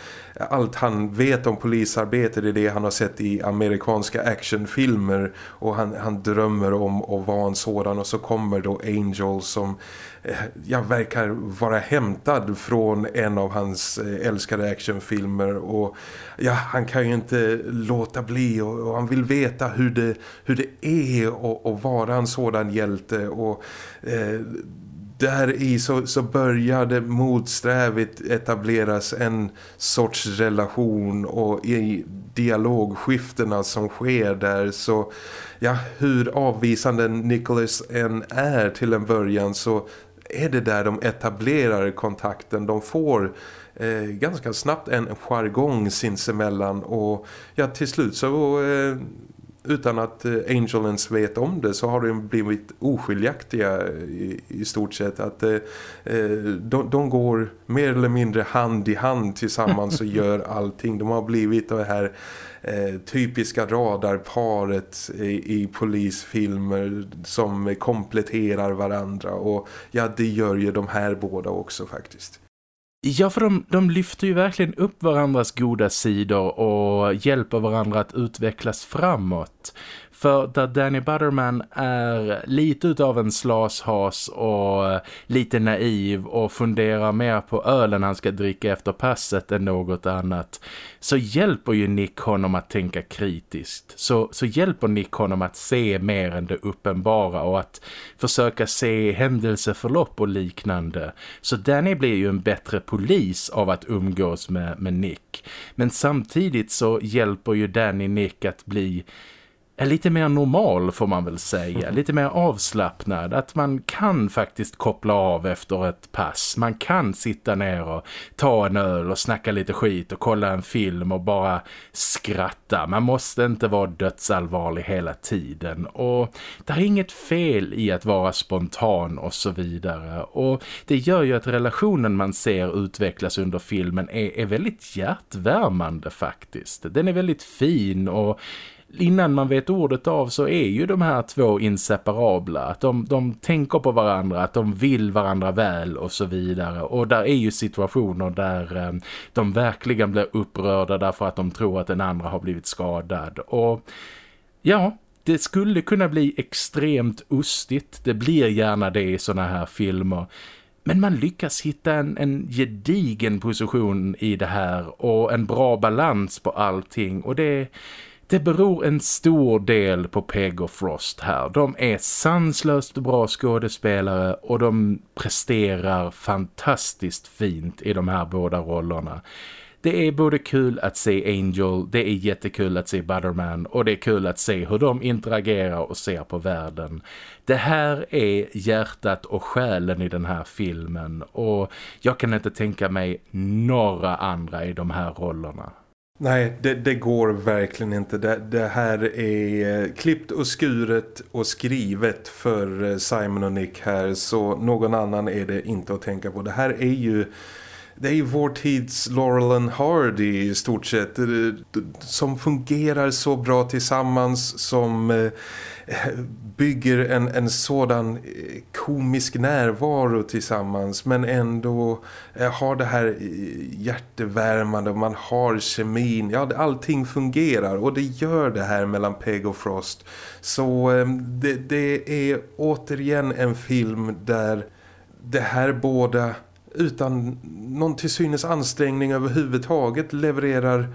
allt han vet om polisarbete är det han har sett i amerikanska actionfilmer. Och han, han drömmer om att vara en sådan. Och så kommer då Angel som Eh, jag verkar vara hämtad från en av hans eh, älskade actionfilmer och ja, han kan ju inte låta bli och, och han vill veta hur det, hur det är att vara en sådan hjälte och eh, där i så, så började motsträvigt etableras en sorts relation och i dialogskiftena som sker där så ja, hur avvisande Nicholas än är till en början så är det där de etablerar kontakten. De får eh, ganska snabbt en jargong sinsemellan och ja, till slut så eh, utan att eh, Angelens vet om det så har de blivit oskiljaktiga i, i stort sett att eh, eh, de, de, går mer eller mindre hand i hand tillsammans och gör allting. De har blivit det här eh, typiska radarparet i, i polisfilmer som kompletterar varandra och ja det gör ju de här båda också faktiskt. Ja, för de, de lyfter ju verkligen upp varandras goda sidor och hjälper varandra att utvecklas framåt. För där Danny Butterman är lite utav en slashas och eh, lite naiv och funderar mer på ölen han ska dricka efter passet än något annat så hjälper ju Nick honom att tänka kritiskt. Så, så hjälper Nick honom att se mer än det uppenbara och att försöka se händelseförlopp och liknande. Så Danny blir ju en bättre polis av att umgås med, med Nick. Men samtidigt så hjälper ju Danny Nick att bli är lite mer normal får man väl säga. Mm. Lite mer avslappnad. Att man kan faktiskt koppla av efter ett pass. Man kan sitta ner och ta en öl och snacka lite skit och kolla en film och bara skratta. Man måste inte vara dödsallvarlig hela tiden. Och det är inget fel i att vara spontan och så vidare. Och det gör ju att relationen man ser utvecklas under filmen är, är väldigt hjärtvärmande faktiskt. Den är väldigt fin och innan man vet ordet av så är ju de här två inseparabla. Att de, de tänker på varandra, att de vill varandra väl och så vidare. Och där är ju situationer där eh, de verkligen blir upprörda därför att de tror att den andra har blivit skadad. Och ja, det skulle kunna bli extremt ustigt. Det blir gärna det i såna här filmer. Men man lyckas hitta en, en gedigen position i det här och en bra balans på allting. Och det, det beror en stor del på Peg och Frost här. De är sanslöst bra skådespelare och de presterar fantastiskt fint i de här båda rollerna. Det är både kul att se Angel, det är jättekul att se Butterman och det är kul att se hur de interagerar och ser på världen. Det här är hjärtat och själen i den här filmen och jag kan inte tänka mig några andra i de här rollerna. Nej, det, det, går verkligen inte. Det, det, här är eh, klippt och skuret och skrivet för eh, Simon och Nick här så någon annan är det inte att tänka på. Det här är ju det är ju vår tids Laurel and Hardy i stort sett eh, som fungerar så bra tillsammans som bygger en, en sådan eh, komisk närvaro tillsammans men ändå eh, har det här eh, hjärtevärmande hjärtevärmande man har kemin, ja allting fungerar och det gör det här mellan Peg och Frost. Så ehm, det, det är återigen en film där det här båda utan någon till synes ansträngning överhuvudtaget levererar eh,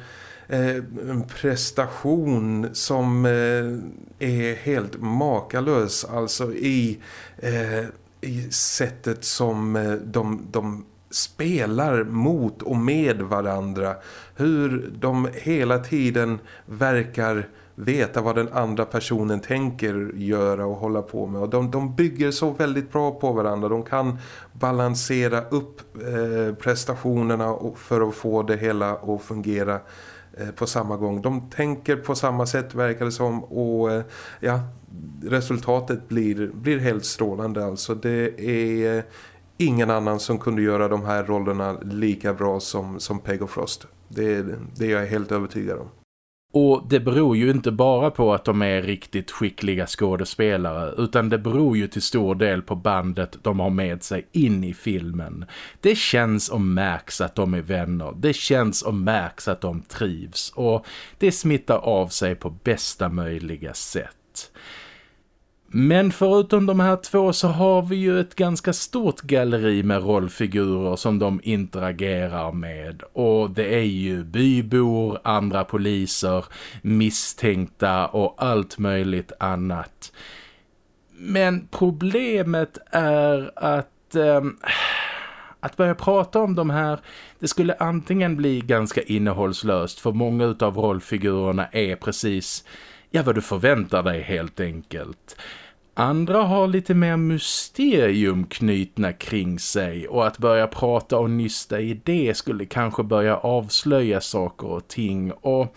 Eh, en prestation som eh, är helt makalös alltså i, eh, i sättet som de, de spelar mot och med varandra. Hur de hela tiden verkar veta vad den andra personen tänker göra och hålla på med. Och de, de bygger så väldigt bra på varandra. De kan balansera upp eh, prestationerna för att få det hela att fungera Eh, på samma gång. De tänker på samma sätt verkar det som och eh, ja, resultatet blir, blir helt strålande. Alltså det är eh, ingen annan som kunde göra de här rollerna lika bra som, som Peg och Frost. Det, det är jag helt övertygad om. Och det beror ju inte bara på att de är riktigt skickliga skådespelare utan det beror ju till stor del på bandet de har med sig in i filmen. Det känns och märks att de är vänner. Det känns och märks att de trivs och det smittar av sig på bästa möjliga sätt. Men förutom de här två så har vi ju ett ganska stort galleri med rollfigurer som de interagerar med. Och det är ju bybor, andra poliser, misstänkta och allt möjligt annat. Men problemet är att... Eh, att börja prata om de här, det skulle antingen bli ganska innehållslöst för många av rollfigurerna är precis ja vad du förväntar dig helt enkelt. Andra har lite mer mysterium knutna kring sig och att börja prata och nysta i det skulle kanske börja avslöja saker och ting och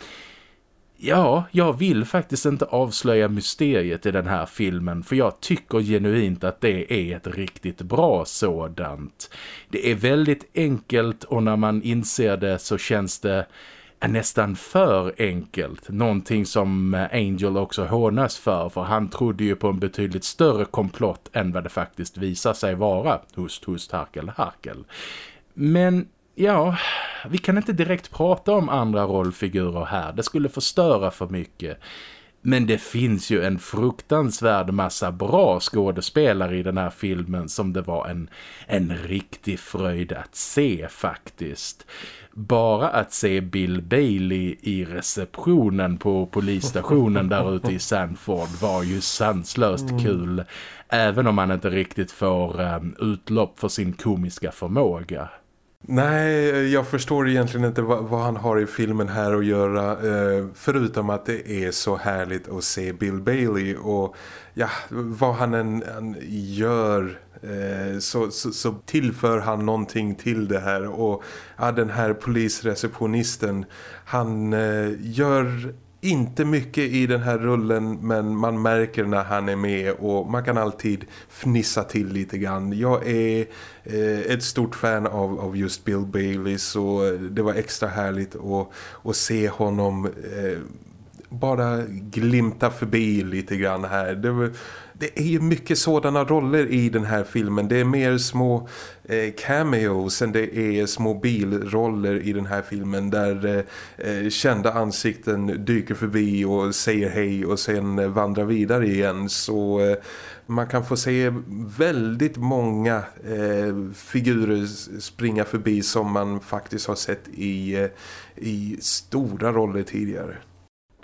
ja, jag vill faktiskt inte avslöja mysteriet i den här filmen för jag tycker genuint att det är ett riktigt bra sådant. Det är väldigt enkelt och när man inser det så känns det är nästan för enkelt. Någonting som eh, Angel också hånas för för han trodde ju på en betydligt större komplott än vad det faktiskt visar sig vara. Hust, hust, harkel, harkel. Men ja, vi kan inte direkt prata om andra rollfigurer här. Det skulle förstöra för mycket. Men det finns ju en fruktansvärd massa bra skådespelare i den här filmen som det var en, en riktig fröjd att se faktiskt bara att se Bill Bailey i receptionen på polisstationen där ute i Sanford var ju sanslöst mm. kul. Även om man inte riktigt får um, utlopp för sin komiska förmåga. Nej, jag förstår egentligen inte vad, vad, han har i filmen här att göra eh, förutom att det är så härligt att se Bill Bailey och ja, vad han än, än gör eh, så, så, så, tillför han någonting till det här. Och ja, den här polisreceptionisten han eh, gör inte mycket i den här rullen men man märker när han är med och man kan alltid fnissa till lite grann. Jag är eh, ett stort fan av, av just Bill Bailey så det var extra härligt att, att se honom eh, bara glimta förbi lite grann här. Det det är ju mycket sådana roller i den här filmen. Det är mer små eh, cameos än det är små bilroller i den här filmen där eh, eh kända ansikten dyker förbi och säger hej och sen vandrar vidare igen. Så eh, man kan få se väldigt många eh, figurer springa förbi som man faktiskt har sett i, eh, i stora roller tidigare.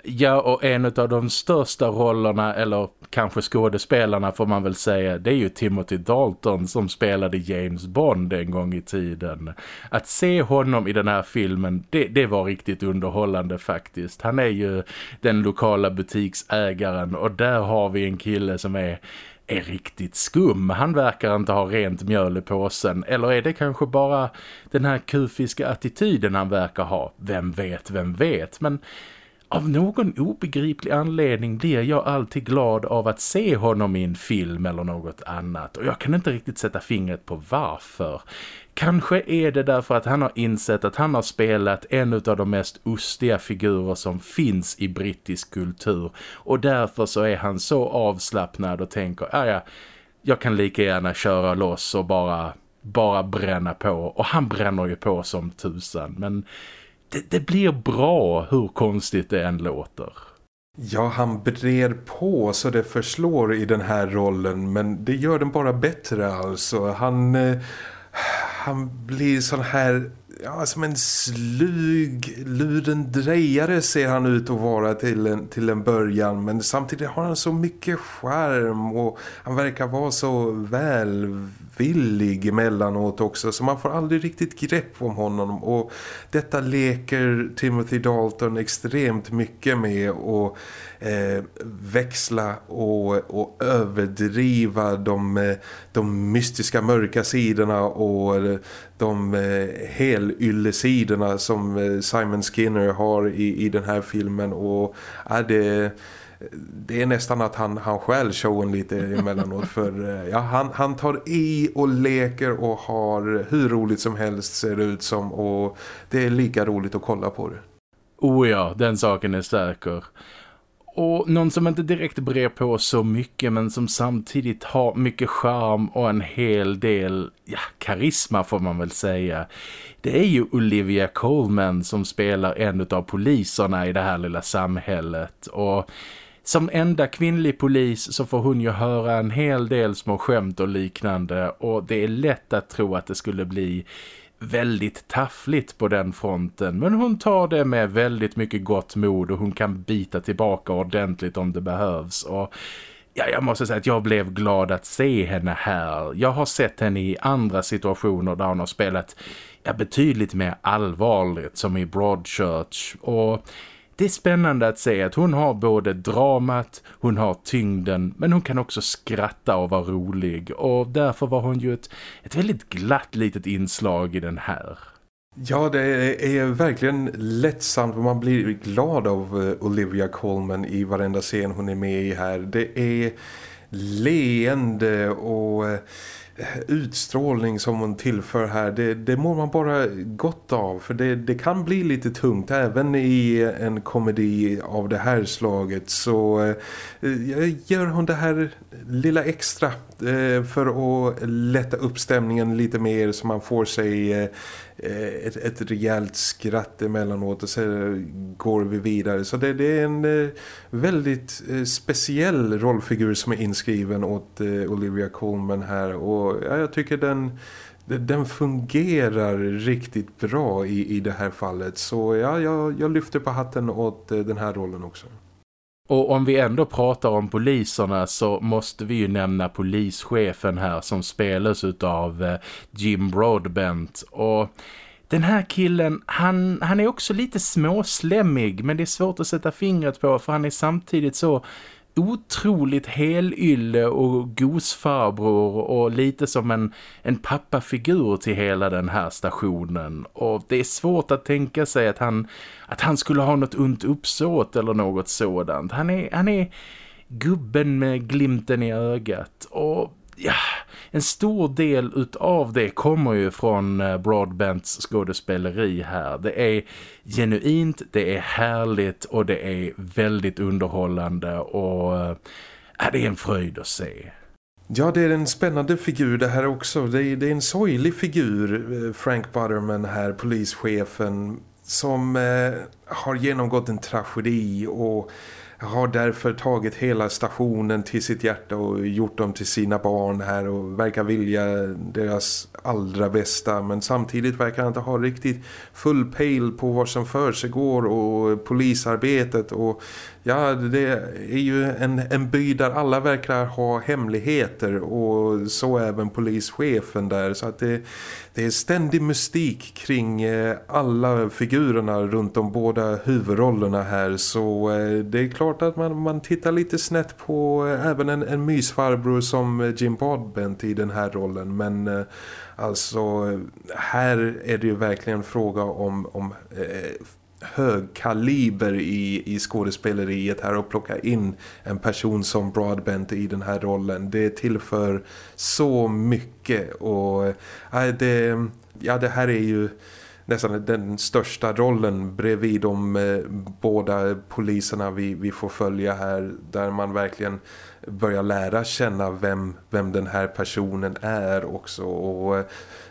Ja, och en av de största rollerna, eller kanske skådespelarna får man väl säga, det är ju Timothy Dalton som spelade James Bond en gång i tiden. Att se honom i den här filmen, det, det var riktigt underhållande faktiskt. Han är ju den lokala butiksägaren och där har vi en kille som är är riktigt skum. Han verkar inte ha rent mjöl i påsen. Eller är det kanske bara den här kufiska attityden han verkar ha? Vem vet, vem vet. Men av någon obegriplig anledning blir jag alltid glad av att se honom i en film eller något annat. Och jag kan inte riktigt sätta fingret på varför. Kanske är det därför att han har insett att han har spelat en av de mest ostiga figurer som finns i brittisk kultur. Och därför så är han så avslappnad och tänker, ja jag kan lika gärna köra loss och bara, bara bränna på. Och han bränner ju på som tusan, men det, det blir bra hur konstigt det än låter. Ja, han brer på så det förslår i den här rollen men det gör den bara bättre alltså. Han, eh, han blir sån här ja, som en slug lurendrejare ser han ut att vara till en, till en början men samtidigt har han så mycket skärm och han verkar vara så väl välvillig emellanåt också så man får aldrig riktigt grepp om honom. Och detta leker Timothy Dalton extremt mycket med och eh, växla och, och överdriva de, eh, de mystiska mörka sidorna och eh, de eh, helylle-sidorna som eh, Simon Skinner har i, i den här filmen. Och är det det är nästan att han, han skäl showen lite emellanåt för eh, ja, han, han tar i och leker och har hur roligt som helst ser det ut som och det är lika roligt att kolla på det. Oh ja, den saken är säker. Och någon som inte direkt brer på så mycket men som samtidigt har mycket charm och en hel del ja, karisma får man väl säga. Det är ju Olivia Colman som spelar en av poliserna i det här lilla samhället och som enda kvinnlig polis så får hon ju höra en hel del små skämt och liknande. Och det är lätt att tro att det skulle bli väldigt taffligt på den fronten. Men hon tar det med väldigt mycket gott mod och hon kan bita tillbaka ordentligt om det behövs. Och ja, jag måste säga att jag blev glad att se henne här. Jag har sett henne i andra situationer där hon har spelat ja, betydligt mer allvarligt som i Broadchurch. Och det är spännande att se att hon har både dramat, hon har tyngden men hon kan också skratta och vara rolig och därför var hon ju ett, ett väldigt glatt litet inslag i den här. Ja, det är verkligen lättsamt och man blir glad av eh, Olivia Colman i varenda scen hon är med i här. Det är leende och eh, utstrålning som hon tillför här det, det mår man bara gott av. För det, det kan bli lite tungt. Även i en komedi av det här slaget så eh, gör hon det här lilla extra eh, för att lätta upp stämningen lite mer så man får sig eh, ett, ett rejält skratt emellanåt och så går vi vidare. Så det, det är en eh, väldigt speciell rollfigur som är inskriven åt Olivia Colman här och jag tycker den den fungerar riktigt bra i, i det här fallet. Så ja, jag, jag lyfter på hatten åt den här rollen också. Och om vi ändå pratar om poliserna så måste vi ju nämna polischefen här som spelas av eh, Jim Broadbent. Och den här killen, han, han är också lite småslemmig men det är svårt att sätta fingret på för han är samtidigt så otroligt helylle och gosfarbror och lite som en, en pappafigur till hela den här stationen. Och det är svårt att tänka sig att han, att han skulle ha något ont uppsåt eller något sådant. Han är, han är gubben med glimten i ögat och ja, en stor del utav det kommer ju från eh, Broadbents skådespeleri här. Det är genuint, det är härligt och det är väldigt underhållande och eh, ja, det är en fröjd att se. Ja, det är en spännande figur det här också. Det är, det är en sorglig figur, eh, Frank Butterman här, polischefen, som eh, har genomgått en tragedi och har därför tagit hela stationen till sitt hjärta och gjort dem till sina barn här och verkar vilja deras allra bästa. Men samtidigt verkar han inte ha riktigt full pejl på vad som för sig går och polisarbetet och ja det är ju en, en by där alla verkar ha hemligheter och så även polischefen där. Så att det, det är ständig mystik kring eh, alla figurerna runt de båda huvudrollerna här. Så eh, det är klart att man, man tittar lite snett på eh, även en, en mysfarbror som Jim Bodbent i den här rollen. Men alltså här är det ju verkligen fråga om, om eh, hög kaliber i, i skådespeleriet här och plocka in en person som Broadbent i den här rollen. Det tillför så mycket och äh, det, ja, det här är ju nästan den största rollen bredvid de eh, båda poliserna vi, vi får följa här där man verkligen börjar lära känna vem, vem den här personen är också och eh,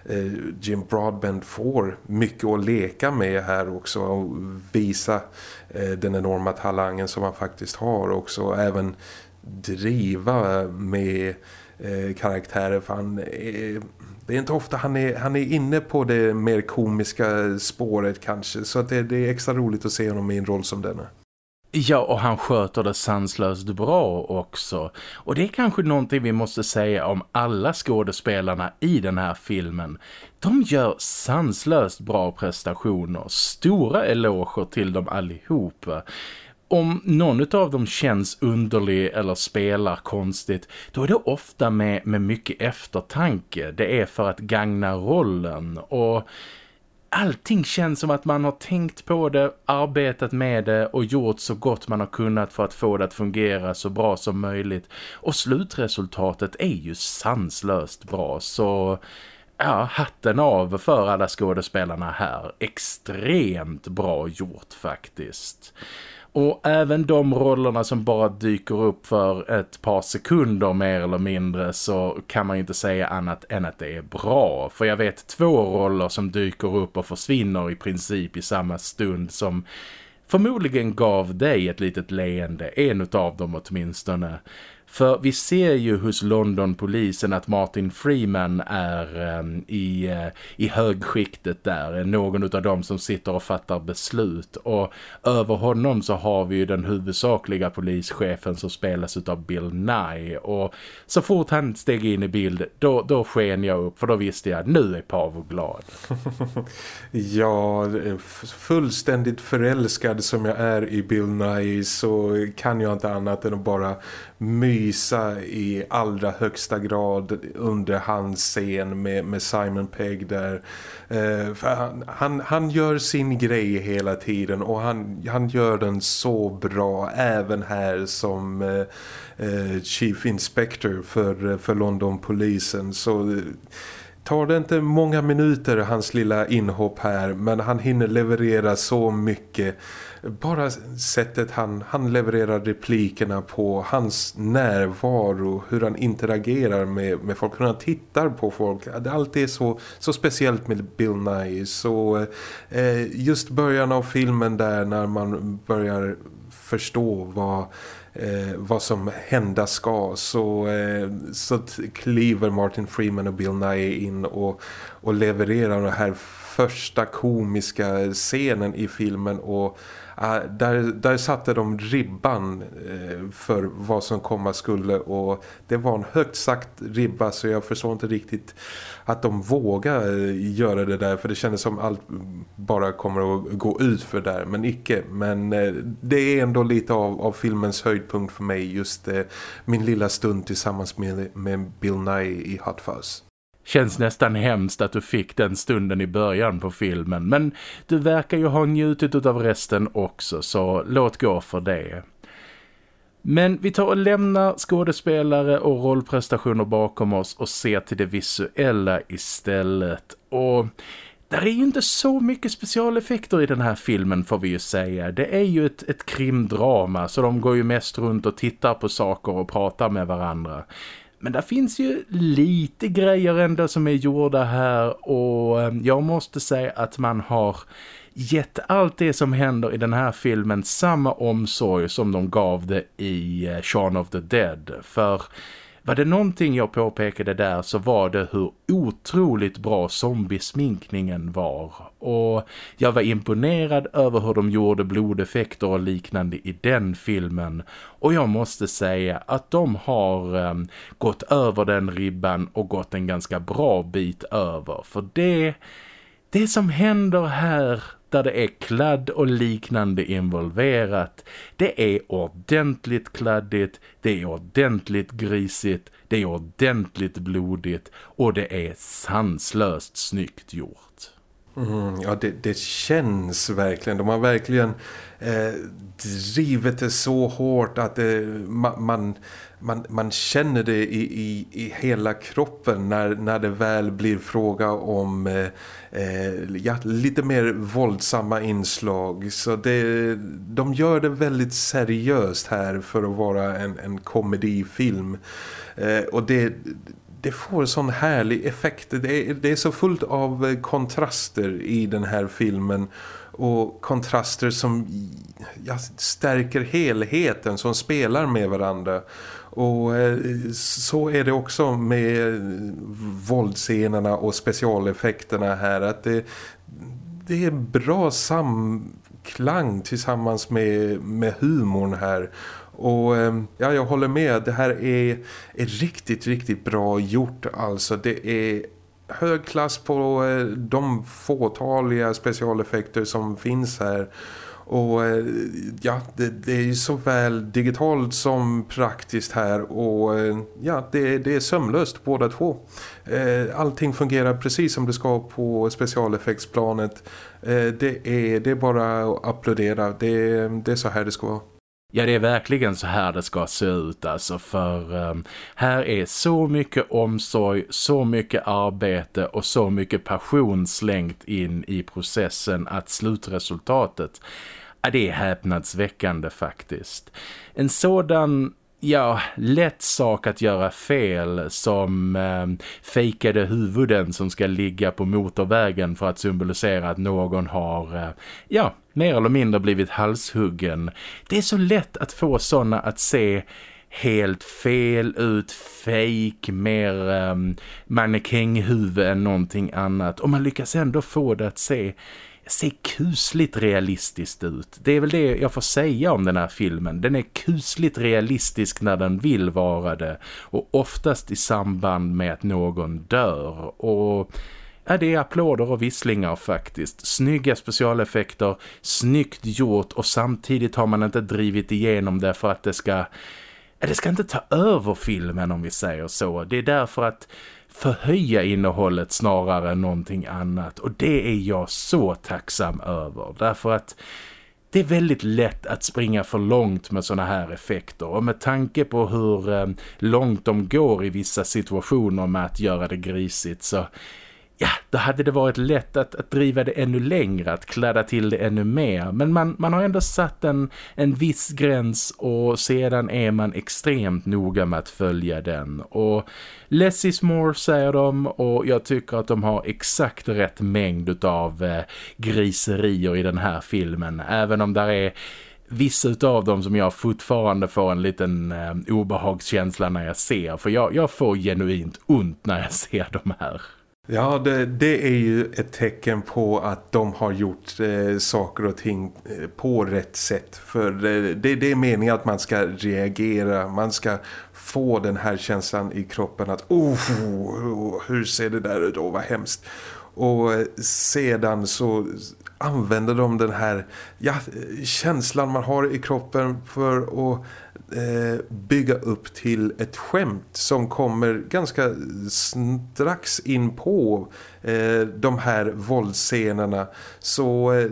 Eh, Jim Broadbent får mycket att leka med här också och visa eh, den enorma talangen som han faktiskt har också och även driva med eh, karaktärer för han är Det är inte ofta han är, han är inne på det mer komiska spåret kanske. Så att det, det är extra roligt att se honom i en roll som denna. Ja, och han sköter det sanslöst bra också. Och det är kanske någonting vi måste säga om alla skådespelarna i den här filmen. De gör sanslöst bra prestationer. Stora eloger till dem allihopa. Om någon av dem känns underlig eller spelar konstigt, då är det ofta med, med mycket eftertanke. Det är för att gagna rollen och allting känns som att man har tänkt på det, arbetat med det och gjort så gott man har kunnat för att få det att fungera så bra som möjligt. Och slutresultatet är ju sanslöst bra så ja, hatten av för alla skådespelarna här. Extremt bra gjort faktiskt. Och även de rollerna som bara dyker upp för ett par sekunder mer eller mindre så kan man ju inte säga annat än att det är bra. För jag vet två roller som dyker upp och försvinner i princip i samma stund som förmodligen gav dig ett litet leende, en av dem åtminstone. För vi ser ju hos Londonpolisen att Martin Freeman är eh, i, eh, i högskiktet där. Någon av dem som sitter och fattar beslut. Och över honom så har vi ju den huvudsakliga polischefen som spelas av Bill Nye. Och så fort han steg in i bild, då, då sken jag upp. För då visste jag, nu är Pavo glad. ja, eh, fullständigt förälskad som jag är i Bill Nye så kan jag inte annat än att bara mysa i allra högsta grad under hans scen med, med Simon Pegg där. Eh, han, han, han, gör sin grej hela tiden och han, han gör den så bra även här som eh, eh Chief Inspector för, för Londonpolisen så eh, tar det inte många minuter hans lilla inhopp här men han hinner leverera så mycket bara sättet han, han levererar replikerna på, hans närvaro, hur han interagerar med, med folk, hur han tittar på folk. Allt är så, så speciellt med Bill Nye. Så eh, just början av filmen där när man börjar förstå vad eh, vad som hända ska så, eh, så kliver Martin Freeman och Bill Nye in och, och levererar den här första komiska scenen i filmen och Ah, där, där satte de ribban eh, för vad som komma skulle och det var en högt sagt ribba så jag förstår inte riktigt att de vågar eh, göra det där för det kändes som allt bara kommer att gå ut för där men icke. Men eh, det är ändå lite av, av filmens höjdpunkt för mig just min lilla stund tillsammans med, med Bill Nye i Hot Fuzz. Känns nästan hemskt att du fick den stunden i början på filmen. Men du verkar ju ha njutit av resten också så låt gå för det. Men vi tar och lämnar skådespelare och rollprestationer bakom oss och ser till det visuella istället. Och där är ju inte så mycket specialeffekter i den här filmen får vi ju säga. Det är ju ett, ett krimdrama så de går ju mest runt och tittar på saker och pratar med varandra. Men det finns ju lite grejer ändå som är gjorda här och eh, jag måste säga att man har gett allt det som händer i den här filmen samma omsorg som de gav det i eh, Shaun of the Dead. För var det någonting jag påpekade där så var det hur otroligt bra zombiesminkningen var. Och jag var imponerad över hur de gjorde blodeffekter och liknande i den filmen. Och jag måste säga att de har eh, gått över den ribban och gått en ganska bra bit över. För det, det som händer här där det är kladd och liknande involverat. Det är ordentligt kladdigt, det är ordentligt grisigt, det är ordentligt blodigt och det är sanslöst snyggt gjort. Mm, ja, det, det, känns verkligen. De har verkligen eh, drivit det så hårt att det, ma man, man, man känner det i, i, i hela kroppen när, när det väl blir fråga om eh, eh, ja, lite mer våldsamma inslag. Så det, de gör det väldigt seriöst här för att vara en, en komedifilm. Eh, och det det får sån härlig effekt. Det är, det är så fullt av kontraster i den här filmen och kontraster som ja, stärker helheten som spelar med varandra. Och eh, så är det också med eh, våldscenerna och specialeffekterna här att det, det är bra samklang tillsammans med, med humorn här. Och eh, ja, jag håller med. Det här är, är riktigt, riktigt bra gjort. Alltså det är hög klass på de fåtaliga specialeffekter som finns här. Och eh, ja, det, det är såväl digitalt som praktiskt här och eh, ja, det, det är sömlöst båda två. Eh, allting fungerar precis som det ska på specialeffektsplanet. Det är, det är bara att applådera, det, det är så här det ska vara. Ja, det är verkligen så här det ska se ut alltså för um, här är så mycket omsorg, så mycket arbete och så mycket passion slängt in i processen att slutresultatet Ja, det är häpnadsväckande faktiskt. En sådan ja, lätt sak att göra fel som eh, fejkade huvuden som ska ligga på motorvägen för att symbolisera att någon har, eh, ja, mer eller mindre blivit halshuggen. Det är så lätt att få sådana att se helt fel ut, fake, mer eh, mannekänghuvud än någonting annat. Och man lyckas ändå få det att se ser kusligt realistiskt ut. Det är väl det jag får säga om den här filmen. Den är kusligt realistisk när den vill vara det. Och oftast i samband med att någon dör. Och Ja, det är applåder och visslingar faktiskt. Snygga specialeffekter, snyggt gjort och samtidigt har man inte drivit igenom det för att det ska... Det ska inte ta över filmen om vi säger så. Det är därför att förhöja innehållet snarare än någonting annat. Och det är jag så tacksam över. Därför att det är väldigt lätt att springa för långt med såna här effekter och med tanke på hur eh, långt de går i vissa situationer med att göra det grisigt så ja, då hade det varit lätt att, att driva det ännu längre, att kladda till det ännu mer. Men man, man har ändå satt en, en viss gräns och sedan är man extremt noga med att följa den. Och less is more säger de och jag tycker att de har exakt rätt mängd av eh, griserier i den här filmen. Även om där är vissa av dem som jag fortfarande får en liten eh, obehagskänsla när jag ser. För jag, jag får genuint ont när jag ser de här. Ja, det, det, är ju ett tecken på att de har gjort eh, saker och ting eh, på rätt sätt. För eh, det, det, är meningen att man ska reagera, man ska få den här känslan i kroppen att oh, oh, oh hur ser det där ut, oh, vad hemskt. Och eh, sedan så använder de den här ja, känslan man har i kroppen för att eh, bygga upp till ett skämt som kommer ganska strax in på eh, de här våldsscenerna. Så eh,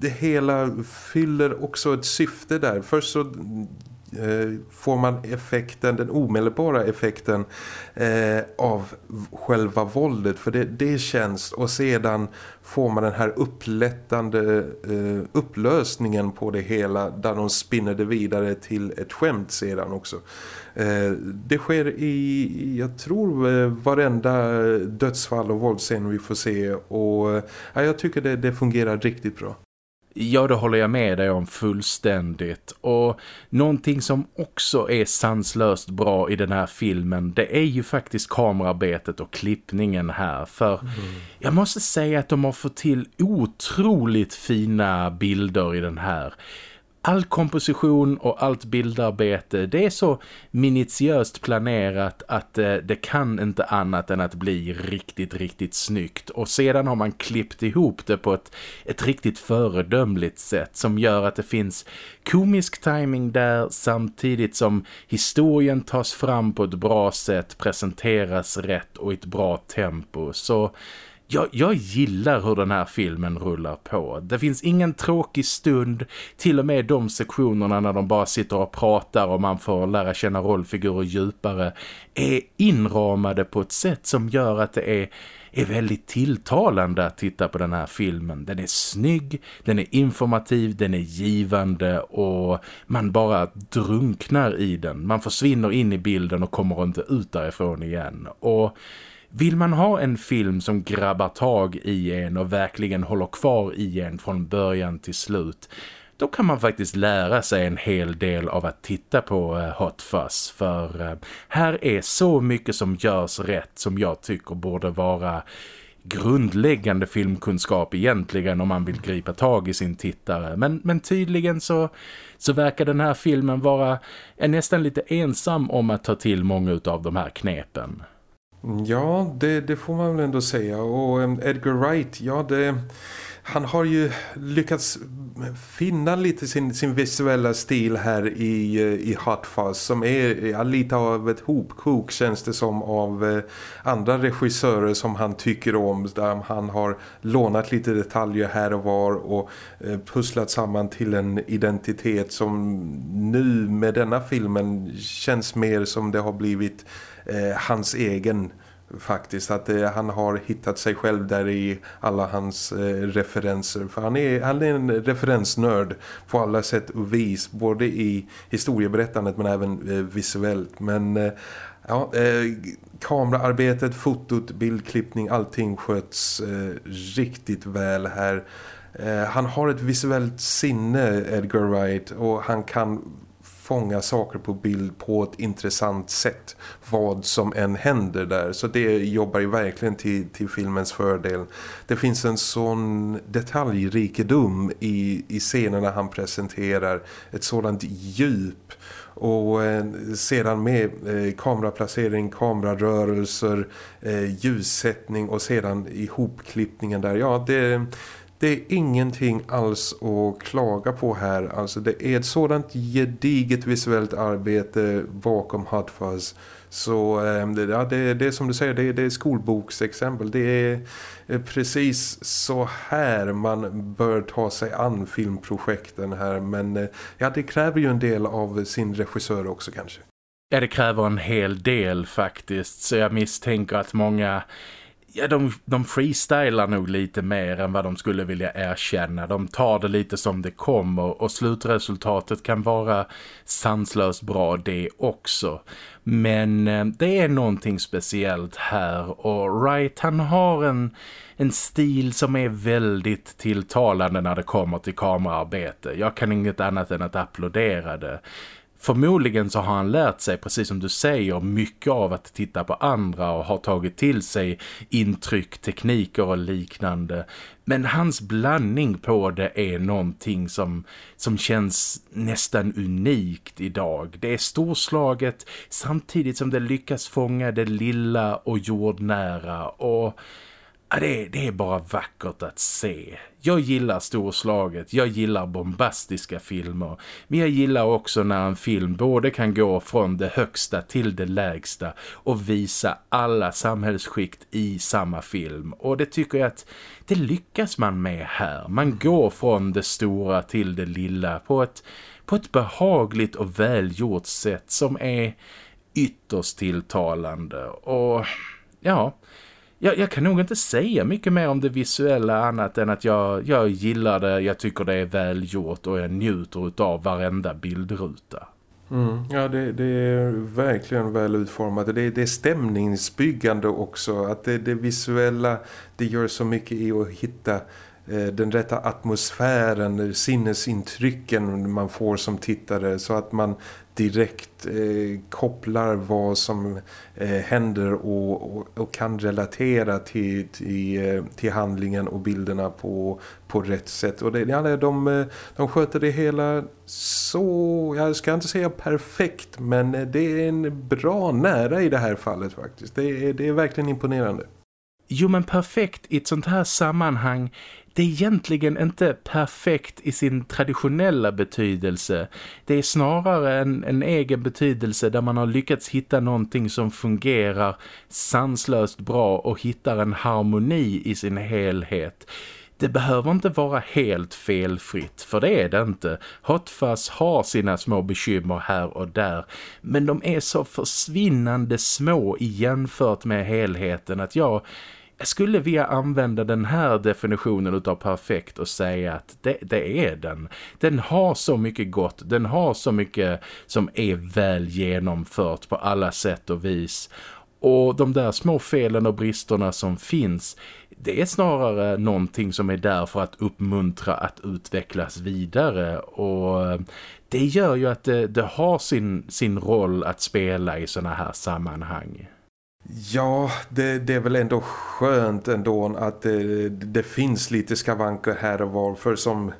det hela fyller också ett syfte där. Först så Eh, får man effekten, den omedelbara effekten eh, av själva våldet för det, det känns och sedan får man den här upplättande eh, upplösningen på det hela där de spinner det vidare till ett skämt sedan också. Eh, det sker i, jag tror eh, varenda dödsfall och våldsscen vi får se och eh, jag tycker det, det fungerar riktigt bra. Ja, det håller jag med dig om fullständigt. Och någonting som också är sanslöst bra i den här filmen, det är ju faktiskt kamerarbetet och klippningen här. För mm. jag måste säga att de har fått till otroligt fina bilder i den här all komposition och allt bildarbete det är så minutiöst planerat att eh, det kan inte annat än att bli riktigt, riktigt snyggt. Och sedan har man klippt ihop det på ett, ett riktigt föredömligt sätt som gör att det finns komisk timing där samtidigt som historien tas fram på ett bra sätt, presenteras rätt och i ett bra tempo. Så jag, jag gillar hur den här filmen rullar på. Det finns ingen tråkig stund. Till och med de sektionerna när de bara sitter och pratar och man får lära känna rollfigurer djupare är inramade på ett sätt som gör att det är är väldigt tilltalande att titta på den här filmen. Den är snygg, den är informativ, den är givande och man bara drunknar i den. Man försvinner in i bilden och kommer inte ut därifrån igen. Och vill man ha en film som grabbar tag i en och verkligen håller kvar i en från början till slut då kan man faktiskt lära sig en hel del av att titta på eh, Hot Fuzz. För eh, här är så mycket som görs rätt som jag tycker borde vara grundläggande filmkunskap egentligen om man vill gripa tag i sin tittare. Men, men tydligen så, så verkar den här filmen vara nästan lite ensam om att ta till många av de här knepen. Mm, ja, det, det får man väl ändå säga. Och ehm, Edgar Wright, ja det han har ju lyckats finna lite sin, sin visuella stil här i, eh, i Hot Fuzz som är ja, lite av ett hopkok känns det som av eh, andra regissörer som han tycker om där han har lånat lite detaljer här och var och eh, pusslat samman till en identitet som nu med denna filmen känns mer som det har blivit eh, hans egen faktiskt. Att eh, han har hittat sig själv där i alla hans eh, referenser. För han är, han är en referensnörd på alla sätt och vis. Både i historieberättandet men även eh, visuellt. Men eh, ja, eh, kameraarbetet, fotot, bildklippning allting sköts eh, riktigt väl här. Eh, han har ett visuellt sinne Edgar Wright. Och han kan fånga saker på bild på ett intressant sätt. Vad som än händer där. Så det jobbar ju verkligen till, till filmens fördel. Det finns en sån detaljrikedom i, i scenerna han presenterar ett sådant djup. Och eh, sedan med eh, kameraplacering, kamerarörelser, eh, ljussättning och sedan ihopklippningen där. Ja, det, det är ingenting alls att klaga på här. Alltså det är ett sådant gediget visuellt arbete bakom Hot Fuzz. Så ehm, det, ja, det, det är som du säger, det, det är skolboksexempel. Det är eh, precis så här man bör ta sig an filmprojekten här. Men eh, ja, det kräver ju en del av sin regissör också kanske. Ja, det kräver en hel del faktiskt. Så jag misstänker att många Ja, de, de freestylar nog lite mer än vad de skulle vilja erkänna. De tar det lite som det kommer och slutresultatet kan vara sanslöst bra det också. Men eh, det är någonting speciellt här och Wright han har en, en stil som är väldigt tilltalande när det kommer till kamerarbete. Jag kan inget annat än att applådera det. Förmodligen så har han lärt sig, precis som du säger, mycket av att titta på andra och har tagit till sig intryck, tekniker och liknande. Men hans blandning på det är någonting som, som känns nästan unikt idag. Det är storslaget samtidigt som det lyckas fånga det lilla och jordnära och det, är, det är bara vackert att se. Jag gillar storslaget, jag gillar bombastiska filmer. Men jag gillar också när en film både kan gå från det högsta till det lägsta och visa alla samhällsskikt i samma film. Och det tycker jag att det lyckas man med här. Man går från det stora till det lilla på ett, på ett behagligt och välgjort sätt som är ytterst tilltalande. Och ja jag, jag, kan nog inte säga mycket mer om det visuella annat än att jag, jag gillar det, jag tycker det är välgjort och jag njuter av varenda bildruta. Mm, ja, det, det, är verkligen väl utformat. Det, det är stämningsbyggande också. Att det, det visuella, det gör så mycket i att hitta Eh, den rätta atmosfären, eh, sinnesintrycken man får som tittare så att man direkt eh, kopplar vad som eh, händer och, och, och, kan relatera till, till, eh, till handlingen och bilderna på, på rätt sätt. Och det, ja, de, de sköter det hela så, jag ska inte säga perfekt men det är en bra nära i det här fallet faktiskt. Det det är verkligen imponerande. Jo men perfekt i ett sånt här sammanhang det är egentligen inte perfekt i sin traditionella betydelse. Det är snarare en, en egen betydelse där man har lyckats hitta någonting som fungerar sanslöst bra och hittar en harmoni i sin helhet. Det behöver inte vara helt felfritt, för det är det inte. Hotfuzz har sina små bekymmer här och där, men de är så försvinnande små jämfört med helheten att jag jag skulle vilja använda den här definitionen av perfekt och säga att det, det, är den. Den har så mycket gott, den har så mycket som är väl genomfört på alla sätt och vis. Och de där små felen och bristerna som finns, det är snarare någonting som är där för att uppmuntra att utvecklas vidare och det gör ju att det, det har sin, sin roll att spela i sådana här sammanhang. Ja, det, det, är väl ändå skönt ändå att det, det, finns lite skavanker här och var för som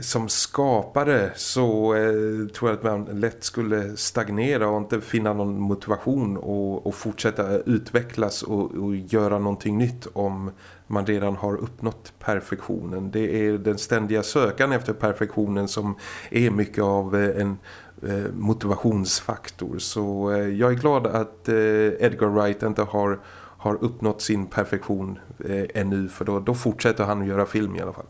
som skapare så eh, tror jag att man lätt skulle stagnera och inte finna någon motivation och, och fortsätta utvecklas och, och, göra någonting nytt om man redan har uppnått perfektionen. Det är den ständiga sökan efter perfektionen som är mycket av eh, en eh, Eh, motivationsfaktor. Så eh, jag är glad att eh, Edgar Wright inte har, har uppnått sin perfektion ännu för då, då fortsätter han att göra film i alla fall.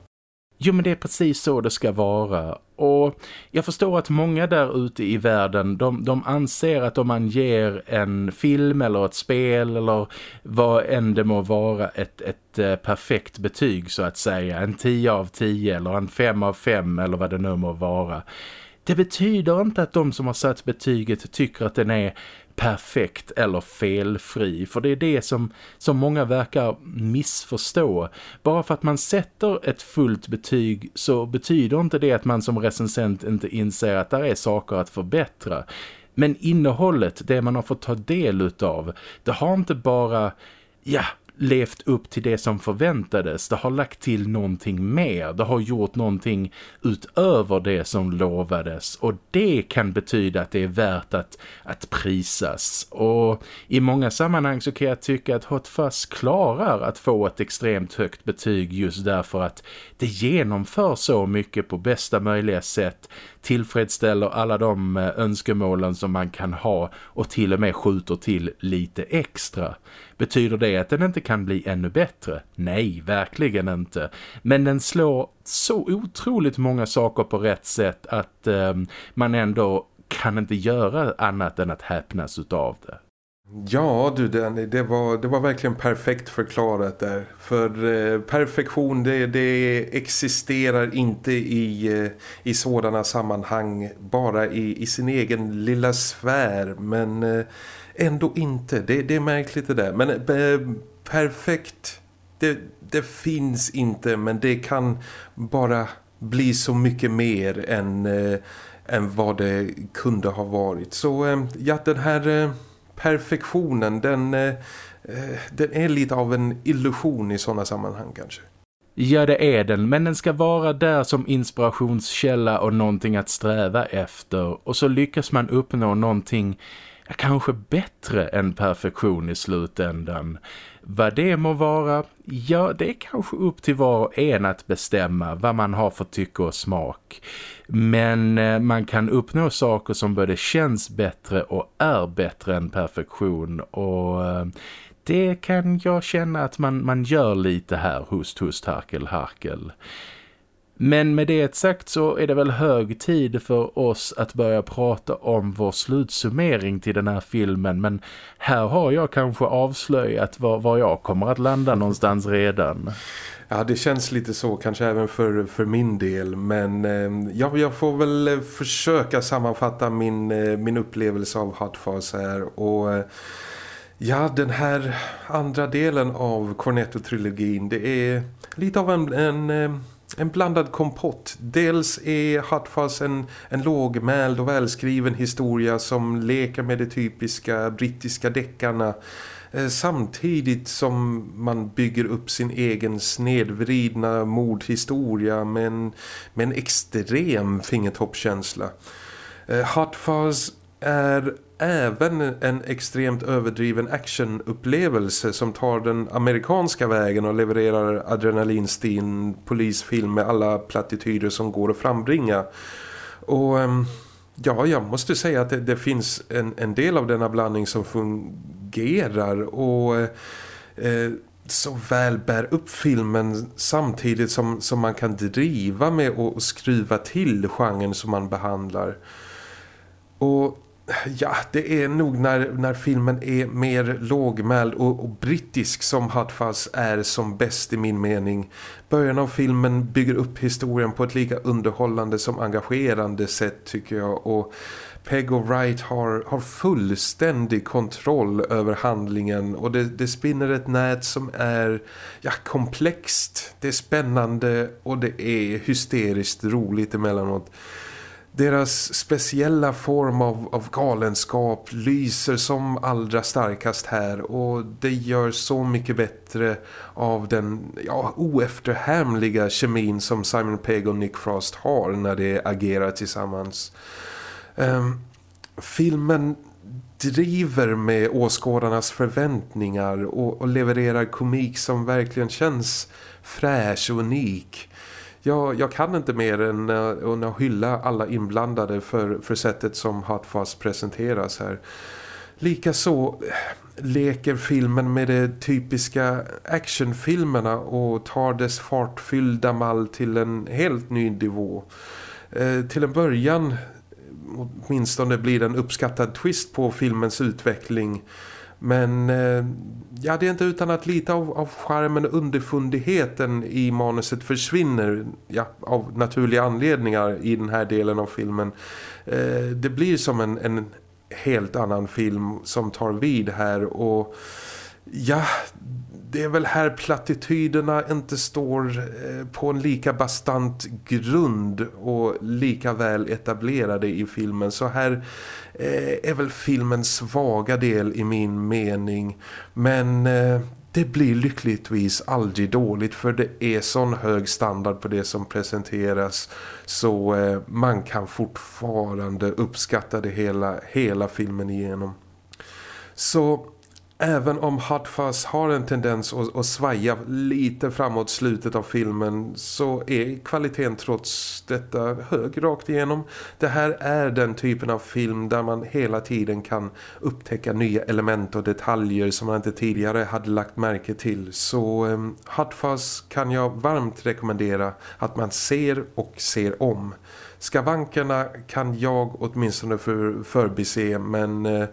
Jo men det är precis så det ska vara och jag förstår att många där ute i världen de, de anser att om man ger en film eller ett spel eller vad än det må vara ett, ett perfekt betyg så att säga, en 10 av 10 eller en 5 av 5 eller vad det nu må vara. Det betyder inte att de som har satt betyget tycker att den är perfekt eller felfri. För det är det som, som många verkar missförstå. Bara för att man sätter ett fullt betyg så betyder inte det att man som recensent inte inser att det är saker att förbättra. Men innehållet, det man har fått ta del utav, det har inte bara ja, levt upp till det som förväntades. Det har lagt till någonting mer. Det har gjort någonting utöver det som lovades. Och det kan betyda att det är värt att, att prisas. Och i många sammanhang så kan jag tycka att Hot Fuzz klarar att få ett extremt högt betyg just därför att det genomför så mycket på bästa möjliga sätt tillfredsställer alla de eh, önskemålen som man kan ha och till och med skjuter till lite extra. Betyder det att den inte kan bli ännu bättre? Nej, verkligen inte. Men den slår så otroligt många saker på rätt sätt att eh, man ändå kan inte göra annat än att häpnas utav det. Ja du Danny, det var, det var verkligen perfekt förklarat där. För eh, perfektion det, det existerar inte i, eh, i sådana sammanhang bara i, i sin egen lilla sfär. Men eh, ändå inte, det, det är märkligt det där. Men eh, perfekt, det, det finns inte men det kan bara bli så mycket mer än, eh, än vad det kunde ha varit. Så eh, ja, den här eh, perfektionen den, eh, eh, den är lite av en illusion i sådana sammanhang kanske. Ja det är den, men den ska vara där som inspirationskälla och någonting att sträva efter. Och så lyckas man uppnå någonting kanske bättre än perfektion i slutändan. Vad det må vara, ja det är kanske upp till var och en att bestämma vad man har för tycke och smak. Men eh, man kan uppnå saker som både känns bättre och är bättre än perfektion och eh, det kan jag känna att man, man gör lite här, hos hust, harkel, harkel. Men med det sagt så är det väl hög tid för oss att börja prata om vår slutsummering till den här filmen. Men här har jag kanske avslöjat var, var jag kommer att landa någonstans redan. Ja, det känns lite så kanske även för, för min del. Men eh, ja, jag får väl eh, försöka sammanfatta min, eh, min upplevelse av Hot Fuzz här. Och eh, ja, den här andra delen av Cornetto-trilogin, det är lite av en... en eh, en blandad kompott. Dels är Hot en, en lågmäld och välskriven historia som leker med de typiska brittiska deckarna eh, samtidigt som man bygger upp sin egen snedvridna mordhistoria med en, med en extrem fingertoppkänsla. Eh, Hot Fuzz är även en extremt överdriven actionupplevelse som tar den amerikanska vägen och levererar adrenalinstin polisfilm med alla plattityder som går att frambringa. Och ehm, ja, jag måste säga att det, det finns en, en, del av denna blandning som fungerar och eh, så väl bär upp filmen samtidigt som, som man kan driva med och skruva till genren som man behandlar. Och Ja, det är nog när, när filmen är mer lågmäld och, och brittisk som Hot är som bäst i min mening. Början av filmen bygger upp historien på ett lika underhållande som engagerande sätt tycker jag och Peg och Wright har, har fullständig kontroll över handlingen och det, det spinner ett nät som är ja, komplext, det är spännande och det är hysteriskt roligt emellanåt. Deras speciella form av, av galenskap lyser som allra starkast här och det gör så mycket bättre av den ja, oefterhärmliga kemin som Simon Pegg och Nick Frost har när de agerar tillsammans. Um, filmen driver med åskådarnas förväntningar och, och, levererar komik som verkligen känns fräsch och unik. Jag, jag kan inte mer än, uh, att hylla alla inblandade för, för sättet som Hotfast presenteras här. Likaså eh, leker filmen med de typiska actionfilmerna och tar dess fartfyllda mall till en helt ny nivå. Eh, till en början åtminstone blir det en uppskattad twist på filmens utveckling. Men eh, ja, det är inte utan att lite av, av charmen och underfundigheten i manuset försvinner ja, av naturliga anledningar i den här delen av filmen. Eh, det blir som en, en helt annan film som tar vid här och ja, det är väl här plattityderna inte står eh, på en lika bastant grund och lika väl etablerade i filmen. Så här Eh, är väl filmens svaga del i min mening. Men eh, det blir lyckligtvis aldrig dåligt för det är sån hög standard på det som presenteras så eh, man kan fortfarande uppskatta det hela, hela filmen igenom. Så Även om Hot Fuzz har en tendens att, att svaja lite framåt slutet av filmen så är kvaliteten trots detta hög rakt igenom. Det här är den typen av film där man hela tiden kan upptäcka nya element och detaljer som man inte tidigare hade lagt märke till. Så ehm, um, Hot Fuzz kan jag varmt rekommendera att man ser och ser om. Skavankerna kan jag åtminstone för, förbise men eh,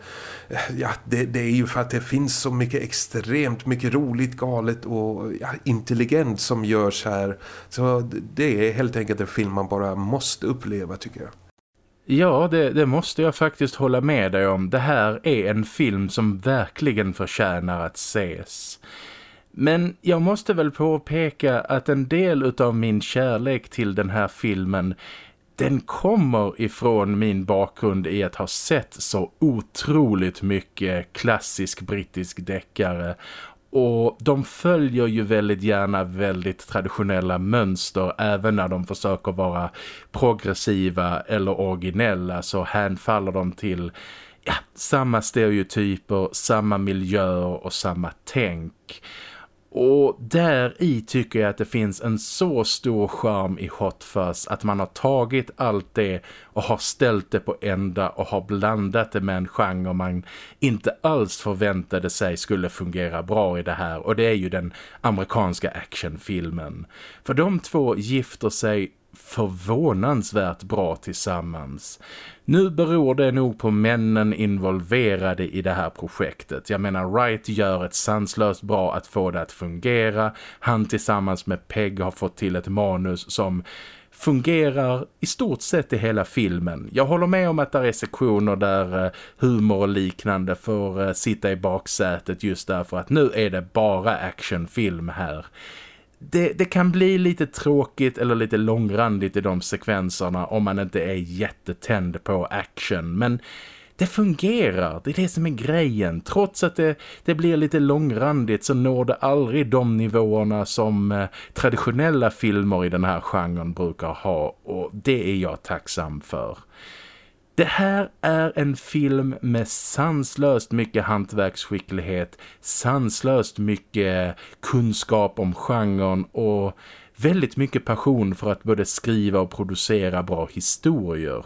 ja, det, det, är ju för att det finns så mycket extremt mycket roligt, galet och ja, intelligent som görs här. Så det är helt enkelt en film man bara måste uppleva tycker jag. Ja, det, det, måste jag faktiskt hålla med dig om. Det här är en film som verkligen förtjänar att ses. Men jag måste väl påpeka att en del av min kärlek till den här filmen den kommer ifrån min bakgrund i att ha sett så otroligt mycket klassisk brittisk deckare och de följer ju väldigt gärna väldigt traditionella mönster även när de försöker vara progressiva eller originella så hänfaller de till ja, samma stereotyper, samma miljöer och samma tänk. Och där i tycker jag att det finns en så stor charm i Hot Fuzz att man har tagit allt det och har ställt det på ända och har blandat det med en genre man inte alls förväntade sig skulle fungera bra i det här. Och det är ju den amerikanska actionfilmen. För de två gifter sig förvånansvärt bra tillsammans. Nu beror det nog på männen involverade i det här projektet. Jag menar, Wright gör ett sanslöst bra att få det att fungera. Han tillsammans med Peg har fått till ett manus som fungerar i stort sett i hela filmen. Jag håller med om att det är sektioner där eh, humor och liknande får eh, sitta i baksätet just därför att nu är det bara actionfilm här det, det, kan bli lite tråkigt eller lite långrandigt i de sekvenserna om man inte är jättetänd på action. Men det fungerar, det är det som är grejen. Trots att det, det blir lite långrandigt så når det aldrig de nivåerna som eh, traditionella filmer i den här genren brukar ha. Och det är jag tacksam för. Det här är en film med sanslöst mycket hantverksskicklighet, sanslöst mycket kunskap om genren och väldigt mycket passion för att både skriva och producera bra historier.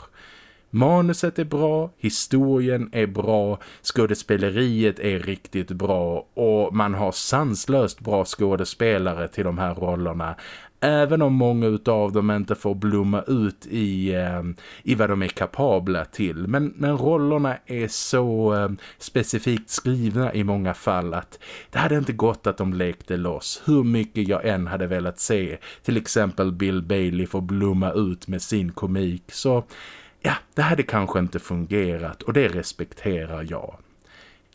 Manuset är bra, historien är bra, skådespeleriet är riktigt bra och man har sanslöst bra skådespelare till de här rollerna. Även om många av dem inte får blomma ut i, eh, i vad de är kapabla till. Men, men rollerna är så eh, specifikt skrivna i många fall att det hade inte gått att de lekte loss. Hur mycket jag än hade velat se till exempel Bill Bailey få blomma ut med sin komik. Så ja, det hade kanske inte fungerat och det respekterar jag.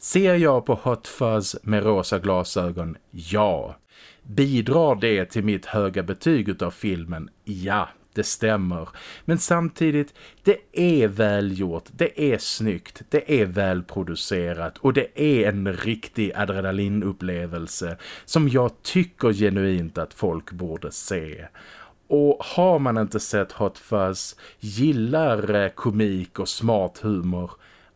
Ser jag på Hot Fuzz med rosa glasögon? Ja. Bidrar det till mitt höga betyg av filmen? Ja, det stämmer. Men samtidigt, det är välgjort, det är snyggt, det är välproducerat och det är en riktig adrenalinupplevelse som jag tycker genuint att folk borde se. Och har man inte sett Hot Fuzz, gillar eh, komik och smart humor,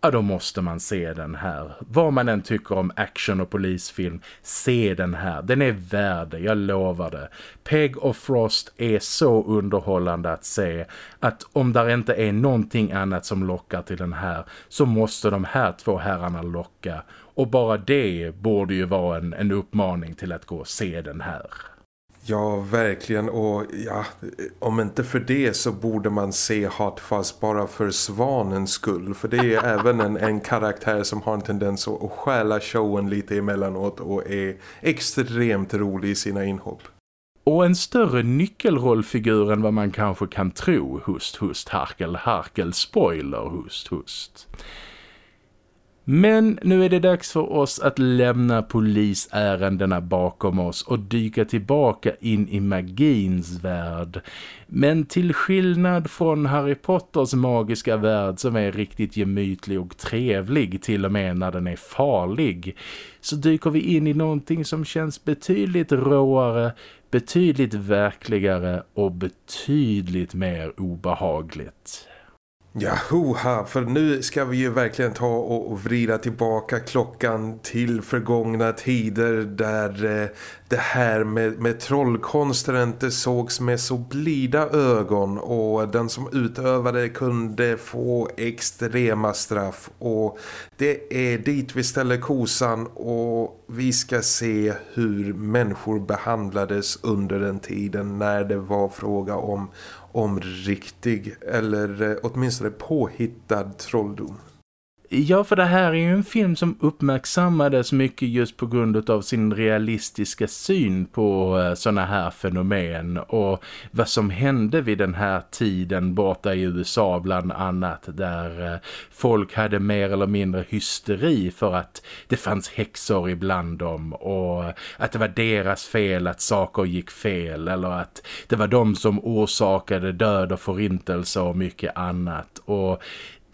ja då måste man se den här. Vad man än tycker om action och polisfilm, se den här. Den är värd det, jag lovar det. Peg och Frost är så underhållande att se att om där inte är någonting annat som lockar till den här så måste de här två herrarna locka. Och bara det borde ju vara en, en uppmaning till att gå och se den här. Ja, verkligen. Och ja, om inte för det så borde man se Hot Fuzz bara för svanens skull. För det är även en, en karaktär som har en tendens att, att stjäla showen lite emellanåt och är extremt rolig i sina inhopp. Och en större nyckelrollfigur än vad man kanske kan tro. Hust, hust, harkel, harkel, spoiler, hust, hust. Men nu är det dags för oss att lämna polisärendena bakom oss och dyka tillbaka in i magins värld. Men till skillnad från Harry Potters magiska värld som är riktigt gemytlig och trevlig till och med när den är farlig så dyker vi in i någonting som känns betydligt råare, betydligt verkligare och betydligt mer obehagligt. Ja, hoha, för nu ska vi ju verkligen ta och vrida tillbaka klockan till förgångna tider där eh, det här med, med trollkonster inte sågs med så blida ögon och den som utövade kunde få extrema straff. Och det är dit vi ställer kosan och vi ska se hur människor behandlades under den tiden när det var fråga om om riktig eller eh, åtminstone påhittad trolldom. Ja, för det här är ju en film som uppmärksammades mycket just på grund av sin realistiska syn på eh, sådana här fenomen och vad som hände vid den här tiden borta i USA bland annat där eh, folk hade mer eller mindre hysteri för att det fanns häxor ibland dem och att det var deras fel att saker gick fel eller att det var de som orsakade död och förintelse och mycket annat. Och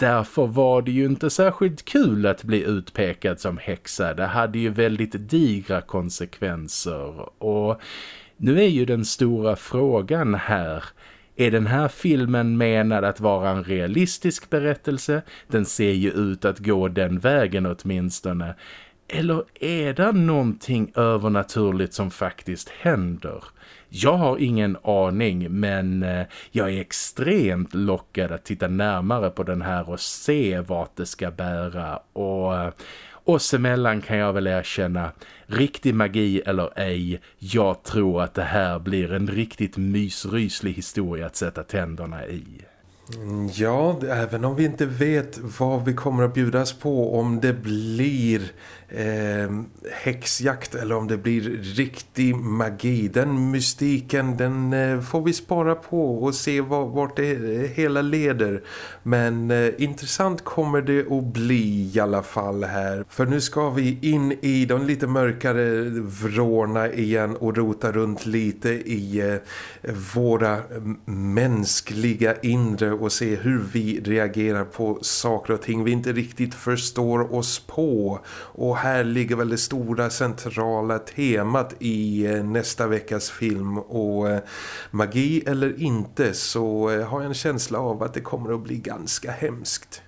Därför var det ju inte särskilt kul att bli utpekad som häxa. Det hade ju väldigt digra konsekvenser. Och nu är ju den stora frågan här... Är den här filmen menad att vara en realistisk berättelse? Den ser ju ut att gå den vägen åtminstone. Eller är det någonting övernaturligt som faktiskt händer? Jag har ingen aning men eh, jag är extremt lockad att titta närmare på den här och se vart det ska bära och eh, oss emellan kan jag väl erkänna riktig magi eller ej, jag tror att det här blir en riktigt mysryslig historia att sätta tänderna i. Mm, ja, även om vi inte vet vad vi kommer att bjudas på om det blir eh, häxjakt eller om det blir riktig magi. Den mystiken den eh, får vi spara på och se vad, vart det hela leder. Men eh, intressant kommer det att bli i alla fall här. För nu ska vi in i de lite mörkare vrårna igen och rota runt lite i eh, våra mänskliga inre och se hur vi reagerar på saker och ting vi inte riktigt förstår oss på. Och här ligger väl det stora centrala temat i eh, nästa veckas film och eh, magi eller inte så eh, har jag en känsla av att det kommer att bli ganska hemskt.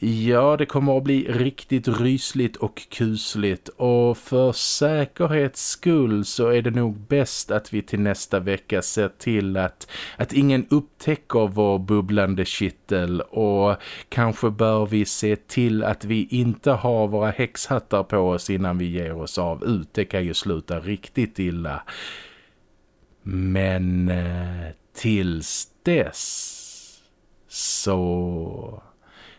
Ja, det kommer att bli riktigt rysligt och kusligt och för säkerhets skull så är det nog bäst att vi till nästa vecka ser till att, att ingen upptäcker vår bubblande kittel och kanske bör vi se till att vi inte har våra häxhattar på oss innan vi ger oss av ut. Det kan ju sluta riktigt illa. Men eh, tills dess så